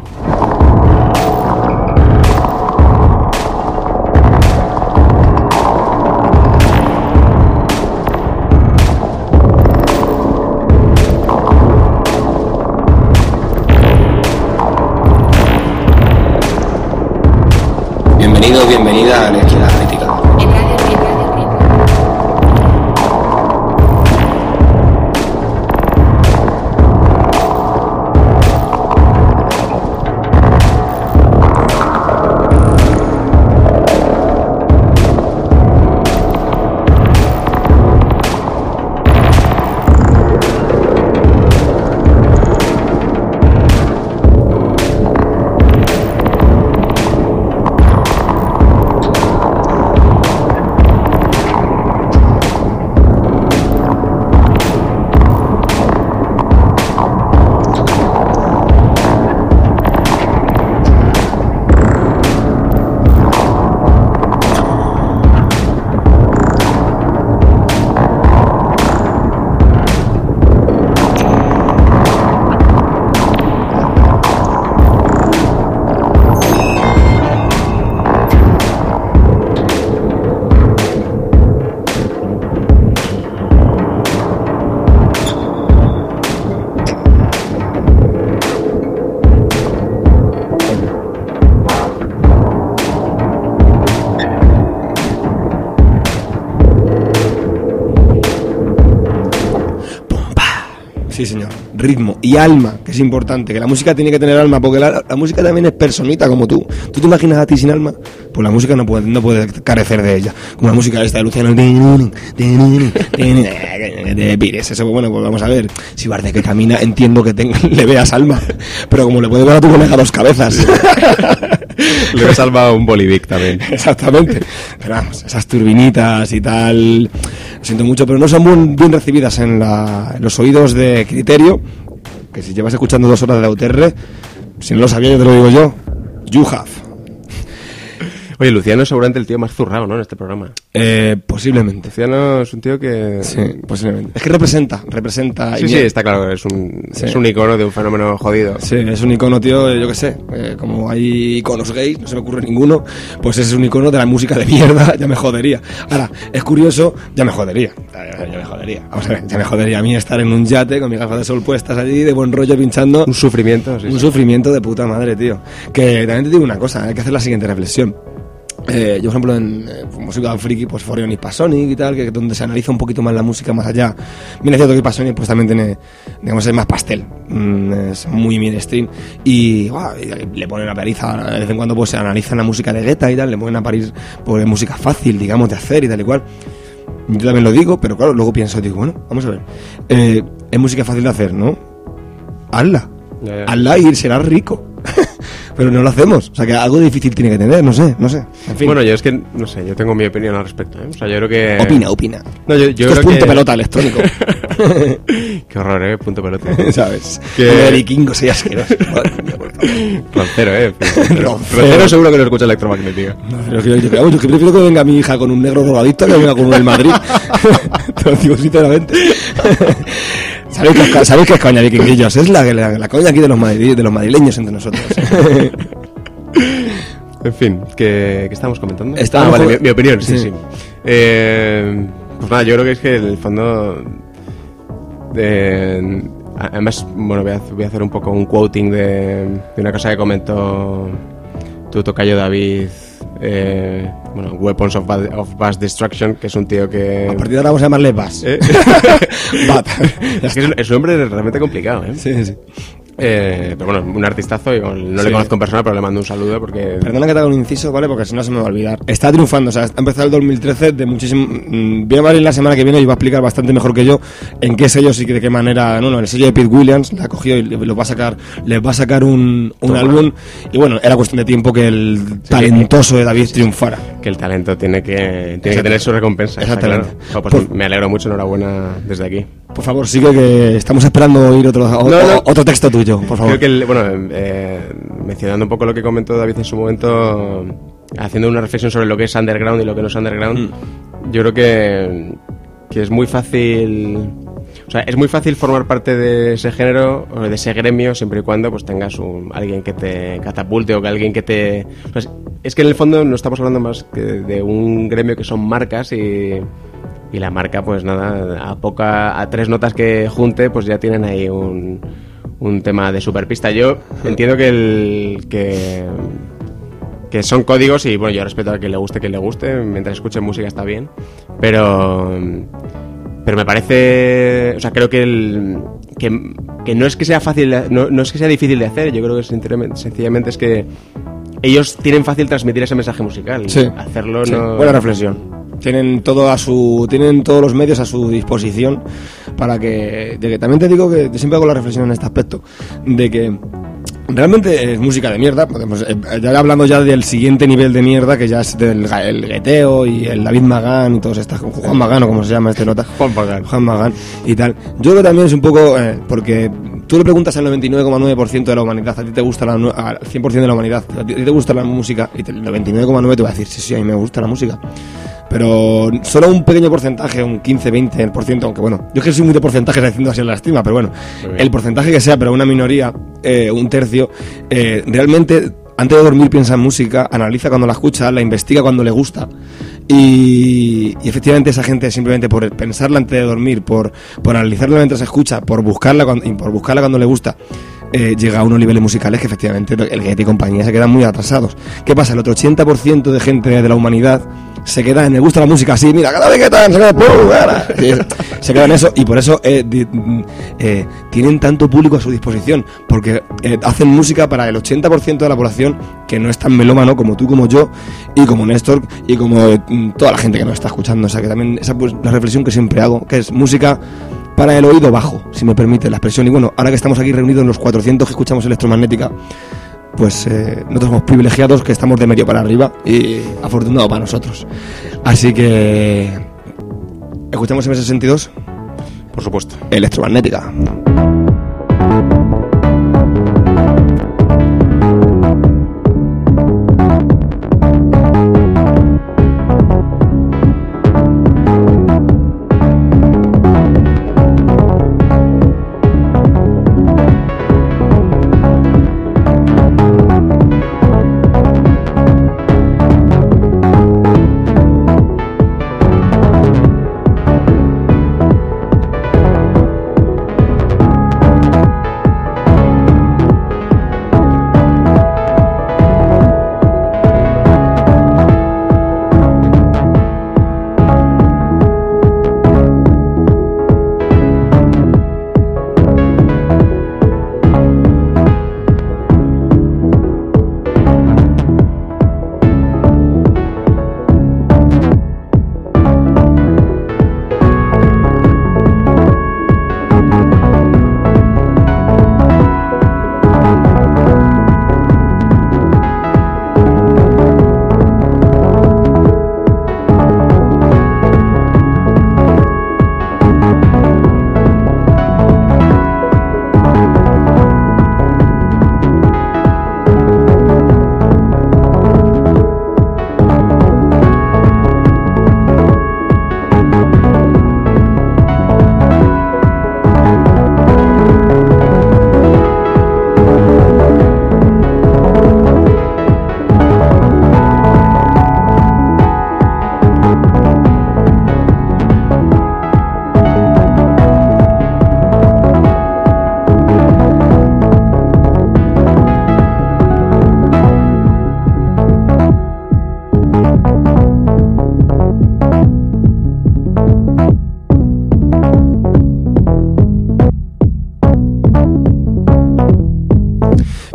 Bienvenido, bienvenida a y alma, que es importante, que la música tiene que tener alma, porque la, la música también es personita como tú. ¿Tú te imaginas a ti sin alma? Pues la música no puede, no puede carecer de ella. Como la música esta de Luciano. De Pires, eso, bueno, pues vamos a ver. Si Barde que camina, entiendo que tenga- [laughs] le veas alma, pero como le puede ver a tu colega dos cabezas. [laughs] Le he salvado un Bolivic también. [laughs] Exactamente. Pero vamos, esas turbinitas y tal, lo siento mucho, pero no son bien, bien recibidas en, la- en los oídos de criterio. Que si llevas escuchando dos horas de la UTR, si no lo sabía, yo te lo digo yo. You have. Oye, Luciano es seguramente el tío más zurrado, ¿no? En este programa. Eh, posiblemente. Luciano es un tío que... Sí, posiblemente. Es que representa, representa. Sí, y sí, está claro, es un, Sí. es un icono de un fenómeno jodido. Sí, es un icono, tío, eh, yo qué sé. eh, como hay iconos gays, no se me ocurre ninguno, pues ese es un icono de la música de mierda, [laughs] ya me jodería. Ahora, es curioso, ya me jodería. Ya, ya me jodería. Vamos a ver, ya me jodería a mí estar en un yate con mis gafas de sol puestas allí, de buen rollo pinchando. Un sufrimiento, sí, Un sí. sufrimiento de puta madre, tío. Que también te digo una cosa, hay que hacer la siguiente reflexión. Eh, yo, por ejemplo, en eh, música friki, pues Forion y Pasonic y tal, que donde se analiza un poquito más la música más allá. Bien es cierto que Pasonic pues también tiene, digamos, es más pastel, Mm, es muy mainstream y, guau, y le ponen a Pariza, de vez en cuando pues se analizan la música de Guetta y tal, le ponen a París pues música fácil, digamos, de hacer y tal y cual. Yo también lo digo, pero claro, luego pienso, digo, bueno, vamos a ver, eh, es música fácil de hacer, ¿no? Hazla. Hazla y serás rico. [laughs] Pero no lo hacemos. O sea que algo difícil tiene que tener, no sé, no sé. En fin. Bueno, yo es que, no sé, yo tengo mi opinión al respecto. ¿eh? O sea, yo creo que... opina, opina. No, yo, yo Esto es creo punto que... pelota electrónico. [laughs] Qué horror, ¿eh? Punto pelota. [laughs] ¿Sabes? Que-. El vikingo soy asqueroso. [laughs] Roncero, ¿eh? Roncero. Roncero seguro que no escucha electromagnética. No, yo, yo, yo que prefiero que venga mi hija con un negro drogadicto que venga con un del Madrid. Te lo digo sinceramente. ¿Sabéis que, es- ¿Sabéis que es coña, vikinguillos? Es la, la, la coña aquí de los, madri- de los madrileños entre nosotros. [laughs] En fin, ¿qué, qué estamos comentando? Estábamos ah, vale, mi, mi opinión, sí, Sí. sí. Eh, pues nada, yo creo que es que en el fondo... eh, además, bueno, voy a, voy a hacer un poco un quoting de, de una cosa que comentó tu tocayo David... eh, bueno, Weapons of, Bad- of Mass Destruction, que es un tío que... A partir de ahora vamos a llamarle Bas. Eh, [laughs] [laughs] es que es un, hombre realmente complicado, ¿eh? Sí, sí. Eh, pero bueno, un artistazo y no Sí. le conozco en persona, pero le mando un saludo porque... Perdona que te haga un inciso, ¿vale? Porque si no se me va a olvidar. Está triunfando, o sea, ha empezado el 2013 de muchísimo... mm, Viene a venir la semana que viene y va a explicar bastante mejor que yo en qué sellos y de qué manera... No, no, el sello de Pete Williams la ha cogido y le- lo va a sacar, les va a sacar un, un álbum. Y bueno, era cuestión de tiempo que el talentoso de David triunfara. que el talento tiene que, tiene que tener su recompensa. Exactamente. claro. Jo, pues Por- me alegro mucho, enhorabuena desde aquí. Por favor, sigue que estamos esperando oír otro, o- No, otro texto tuyo, por favor. Creo que, el- bueno, eh, mencionando un poco lo que comentó David en su momento, haciendo una reflexión sobre lo que es underground y lo que no es underground, Mm. yo creo que, que es muy fácil... O sea, es muy fácil formar parte de ese género o de ese gremio siempre y cuando pues tengas un, alguien que te catapulte o que alguien que te... o sea, es que en el fondo no estamos hablando más que de un gremio que son marcas y, y la marca pues nada, a poca, a tres notas que junte pues ya tienen ahí un, un tema de superpista. Yo entiendo que el... que que son códigos y bueno, yo respeto a que le guste que le guste, mientras escuche música está bien, pero pero me parece, o sea, creo que el que, que no es que sea fácil, no, no es que sea difícil de hacer, yo creo que sinceramente, sencillamente es que ellos tienen fácil transmitir ese mensaje musical, Sí. hacerlo Sí, no Buena reflexión. Tienen todo a su, tienen todos los medios a su disposición para que, de que también te digo que siempre hago la reflexión en este aspecto, de que realmente es música de mierda, podemos, eh, ya hablando ya del siguiente nivel de mierda que ya es del el gueteo y el David Magán y todos estas, Juan Magán o como se llama este nota. Juan Magán. Juan Magán y tal. Yo creo que también es un poco, eh, porque tú le preguntas al 99,9% de la humanidad, a ti te gusta la, al 100% de la humanidad, a ti te gusta la música, y el 99,9% te va a decir, sí, sí, a mí me gusta la música. Pero solo un pequeño porcentaje, un 15-20%, aunque bueno, yo es que soy muy de porcentajes haciendo así en la estima, pero bueno, el porcentaje que sea, pero una minoría, eh, un tercio, eh, realmente antes de dormir piensa en música, analiza cuando la escucha, la investiga cuando le gusta. Y, efectivamente esa gente simplemente por pensarla antes de dormir, por, analizarla mientras escucha, por buscarla cuando, por buscarla cuando le gusta, eh, llega a unos niveles musicales que efectivamente el Getty y compañía se quedan muy atrasados. ¿Qué pasa? El otro 80% de gente de la humanidad se queda en me gusta la música así, mira, cada vez que tan, se queda, ¡pum! Se queda en eso y por eso eh, mm, eh, tienen tanto público a su disposición, porque eh, hacen música para el 80% de la población que no es tan melómano como tú, como yo, y como Néstor, y como eh, mm, toda la gente que nos está escuchando. O sea que también esa pues la reflexión que siempre hago, que es música para el oído bajo, si me permite la expresión. Y bueno, ahora que estamos aquí reunidos los 400 que escuchamos electromagnética, pues eh, nosotros somos privilegiados que estamos de medio para arriba y afortunado para nosotros. Así que escuchamos en esos sentidos Por supuesto. electromagnética.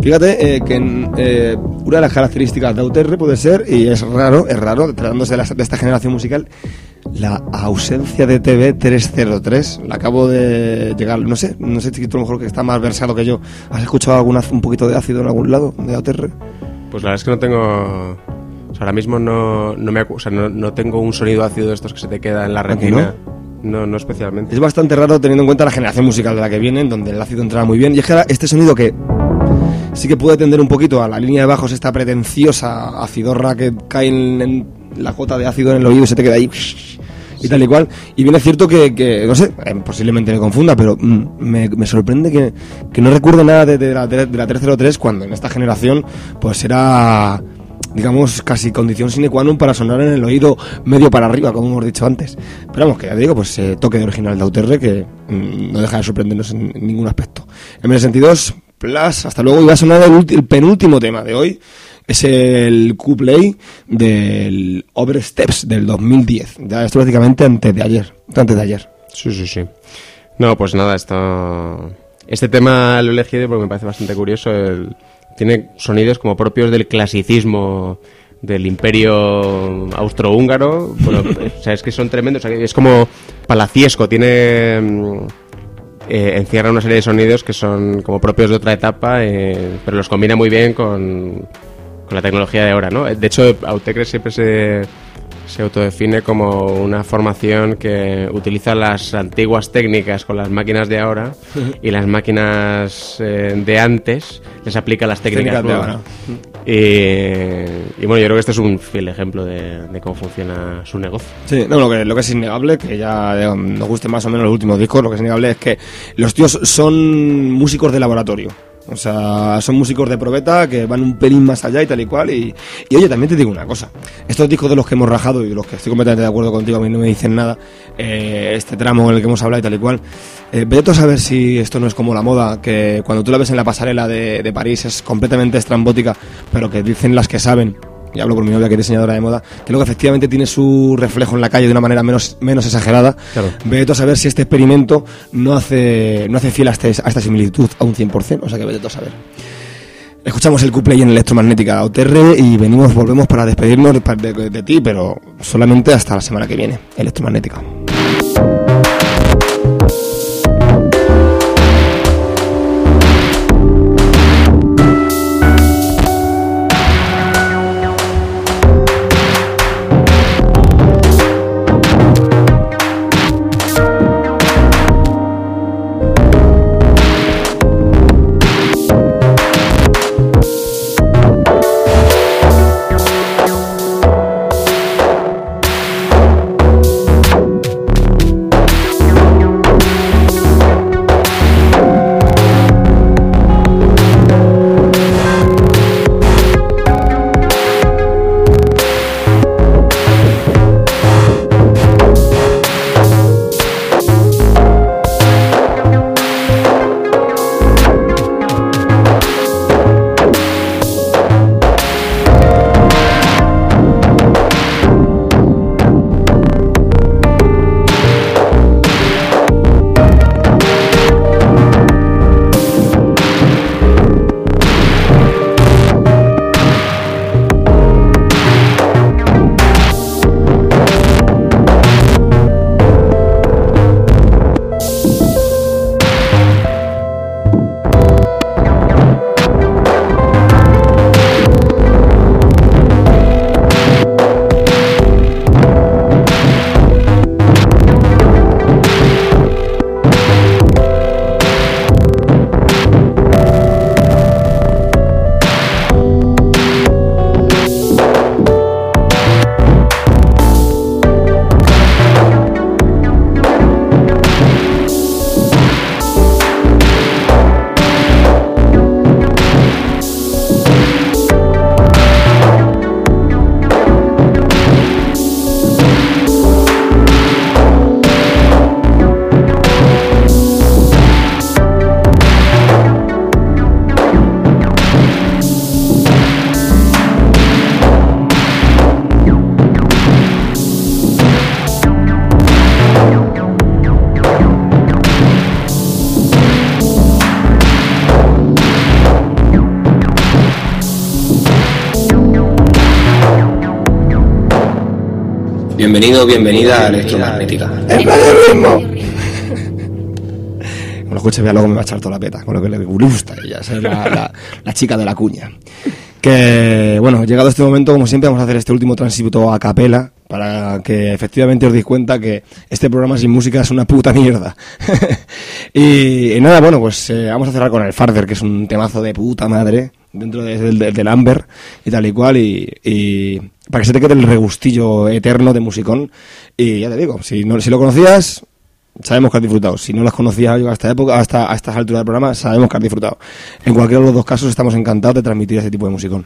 Fíjate eh, que en, eh, una de las características de AUTR puede ser, y es raro, es raro, tratándose de, la- de esta generación musical, la ausencia de TV 303. La acabo de llegar, no sé, no sé si tú a lo mejor que está más versado que yo. ¿Has escuchado alguna, un poquito de ácido en algún lado de AUTR? Pues la verdad es que no tengo. O sea, ahora mismo no, no me o sea, no, no tengo un sonido ácido de estos que se te queda en la retina. No, no especialmente. Es bastante raro teniendo en cuenta la generación musical de la que vienen, donde el ácido entraba muy bien. Y es que ahora este sonido que sí que puede tender un poquito a la línea de bajos, esta pretenciosa acidorra que cae en, en la gota de ácido en el oído y se te queda ahí y tal y cual. Y bien es cierto que, que, no sé, eh, posiblemente me confunda, pero mm, me, me sorprende que, que no recuerde nada de, de la, de la 303 cuando en esta generación pues era digamos, casi condición sine qua non para sonar en el oído medio para arriba, como hemos dicho antes. Pero vamos, que ya digo, pues eh, toque de original de Auterre que mm, no deja de sorprendernos en, en ningún aspecto. En ese sentido, plus, hasta luego, y va a sonar el, penúltimo tema de hoy. Es el Q-Play del Oversteps del 2010. Ya esto prácticamente antes de ayer. Antes de ayer. Sí, sí, sí. No, pues nada, esto... Este tema lo he porque me parece bastante curioso. Tiene sonidos como propios del clasicismo del imperio austrohúngaro. Bueno, [laughs] o sea, es que son tremendos. Es como palaciesco, tiene... eh, encierra una serie de sonidos que son como propios de otra etapa, eh, pero los combina muy bien con, la tecnología de ahora, ¿no? De hecho, Autecre siempre se, se autodefine como una formación que utiliza las antiguas técnicas con las máquinas de ahora [laughs] y las máquinas eh, de antes les aplica las técnicas, Técnicas de ahora. Y, y bueno, yo creo que este es un fiel ejemplo de, de cómo funciona su negocio. Sí, no, lo que, lo que es innegable, que ya eh, nos guste más o menos los últimos discos, lo que es innegable es que los tíos son músicos de laboratorio. O sea, son músicos de probeta que van un pelín más allá y tal y cual. Y, oye, también te digo una cosa. Estos discos de los que hemos rajado y de los que estoy completamente de acuerdo contigo, a mí no me dicen nada, eh, este tramo en el que hemos hablado y tal y cual, eh, vete a saber si esto no es como la moda, que cuando tú la ves en la pasarela de, de París es completamente estrambótica, pero que dicen las que saben y hablo por mi novia que es diseñadora de moda, que luego efectivamente tiene su reflejo en la calle de una manera menos, menos exagerada, Claro. vete a saber si este experimento no hace, no hace fiel a, este- a esta similitud a un 100%, o sea que vete a saber. Escuchamos el Q-Play en Electromagnética OTR y venimos, volvemos para despedirnos de, de- de ti, pero solamente hasta la semana que viene. Electromagnética. Bienvenido, bienvenida a Electromagnética. Como lo escuche vea luego me va a echar toda la peta, con lo que le gusta a ella, es la, la- la chica de la cuña. Que, bueno, llegado este momento, como siempre, vamos a hacer este último tránsito a capela para que efectivamente os deis cuenta que este programa sin música es una puta mierda. [laughs] y, y nada, bueno, pues eh, vamos a cerrar con el Farther, que es un temazo de puta madre dentro de- del, del- del Amber y tal y cual, y, y para que se te quede el regustillo eterno de musicón. Y ya te digo, si, no, si lo conocías, sabemos que has disfrutado. Si no las conocías a esta época, hasta a estas alturas del programa, sabemos que has disfrutado. En cualquiera de los dos casos estamos encantados de transmitir ese tipo de musicón.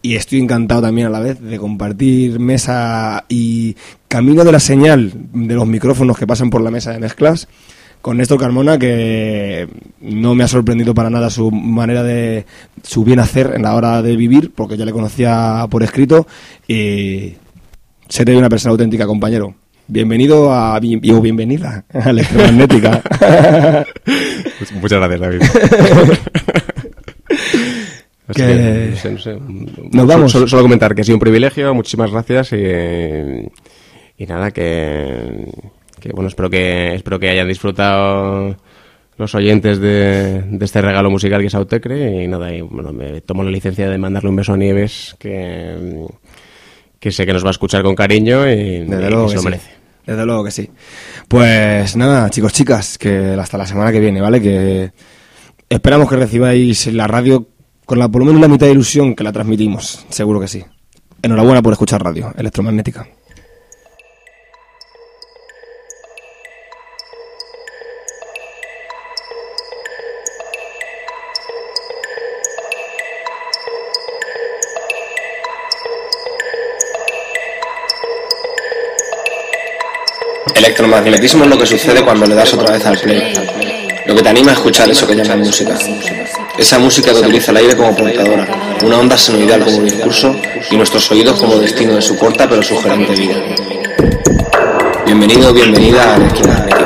Y estoy encantado también a la vez de compartir mesa y camino de la señal de los micrófonos que pasan por la mesa de mezclas con Néstor Carmona, que no me ha sorprendido para nada su manera de su bien hacer en la hora de vivir, porque ya le conocía por escrito. Y se te ve una persona auténtica, compañero. Bienvenido a, o bienvenida a Electromagnética. [laughs] Pues Muchas gracias, David. [laughs] Que, no sé, no sé. Nos vamos. Solo, solo comentar que ha sido un privilegio, muchísimas gracias y, y nada, que, que, bueno, espero que espero que hayan disfrutado los oyentes de, de este regalo musical que es Autecre y nada, y, bueno, me tomo la licencia de mandarle un beso a Nieves que, que sé que nos va a escuchar con cariño y, Desde y luego se que lo sí. merece. Desde luego que sí. Pues nada, chicos, chicas, que hasta la semana que viene, ¿vale? Que esperamos que recibáis la radio con la, por lo menos la mitad de ilusión que la transmitimos. Seguro que sí. Enhorabuena por escuchar radio electromagnética. magnetismo es lo que sucede cuando le das otra vez al play. Lo que te anima a escuchar eso que llaman música. Esa música que utiliza el aire como portadora, una onda senoidal como discurso y nuestros oídos como destino de su corta pero sugerente vida. Bienvenido, bienvenida a la esquina.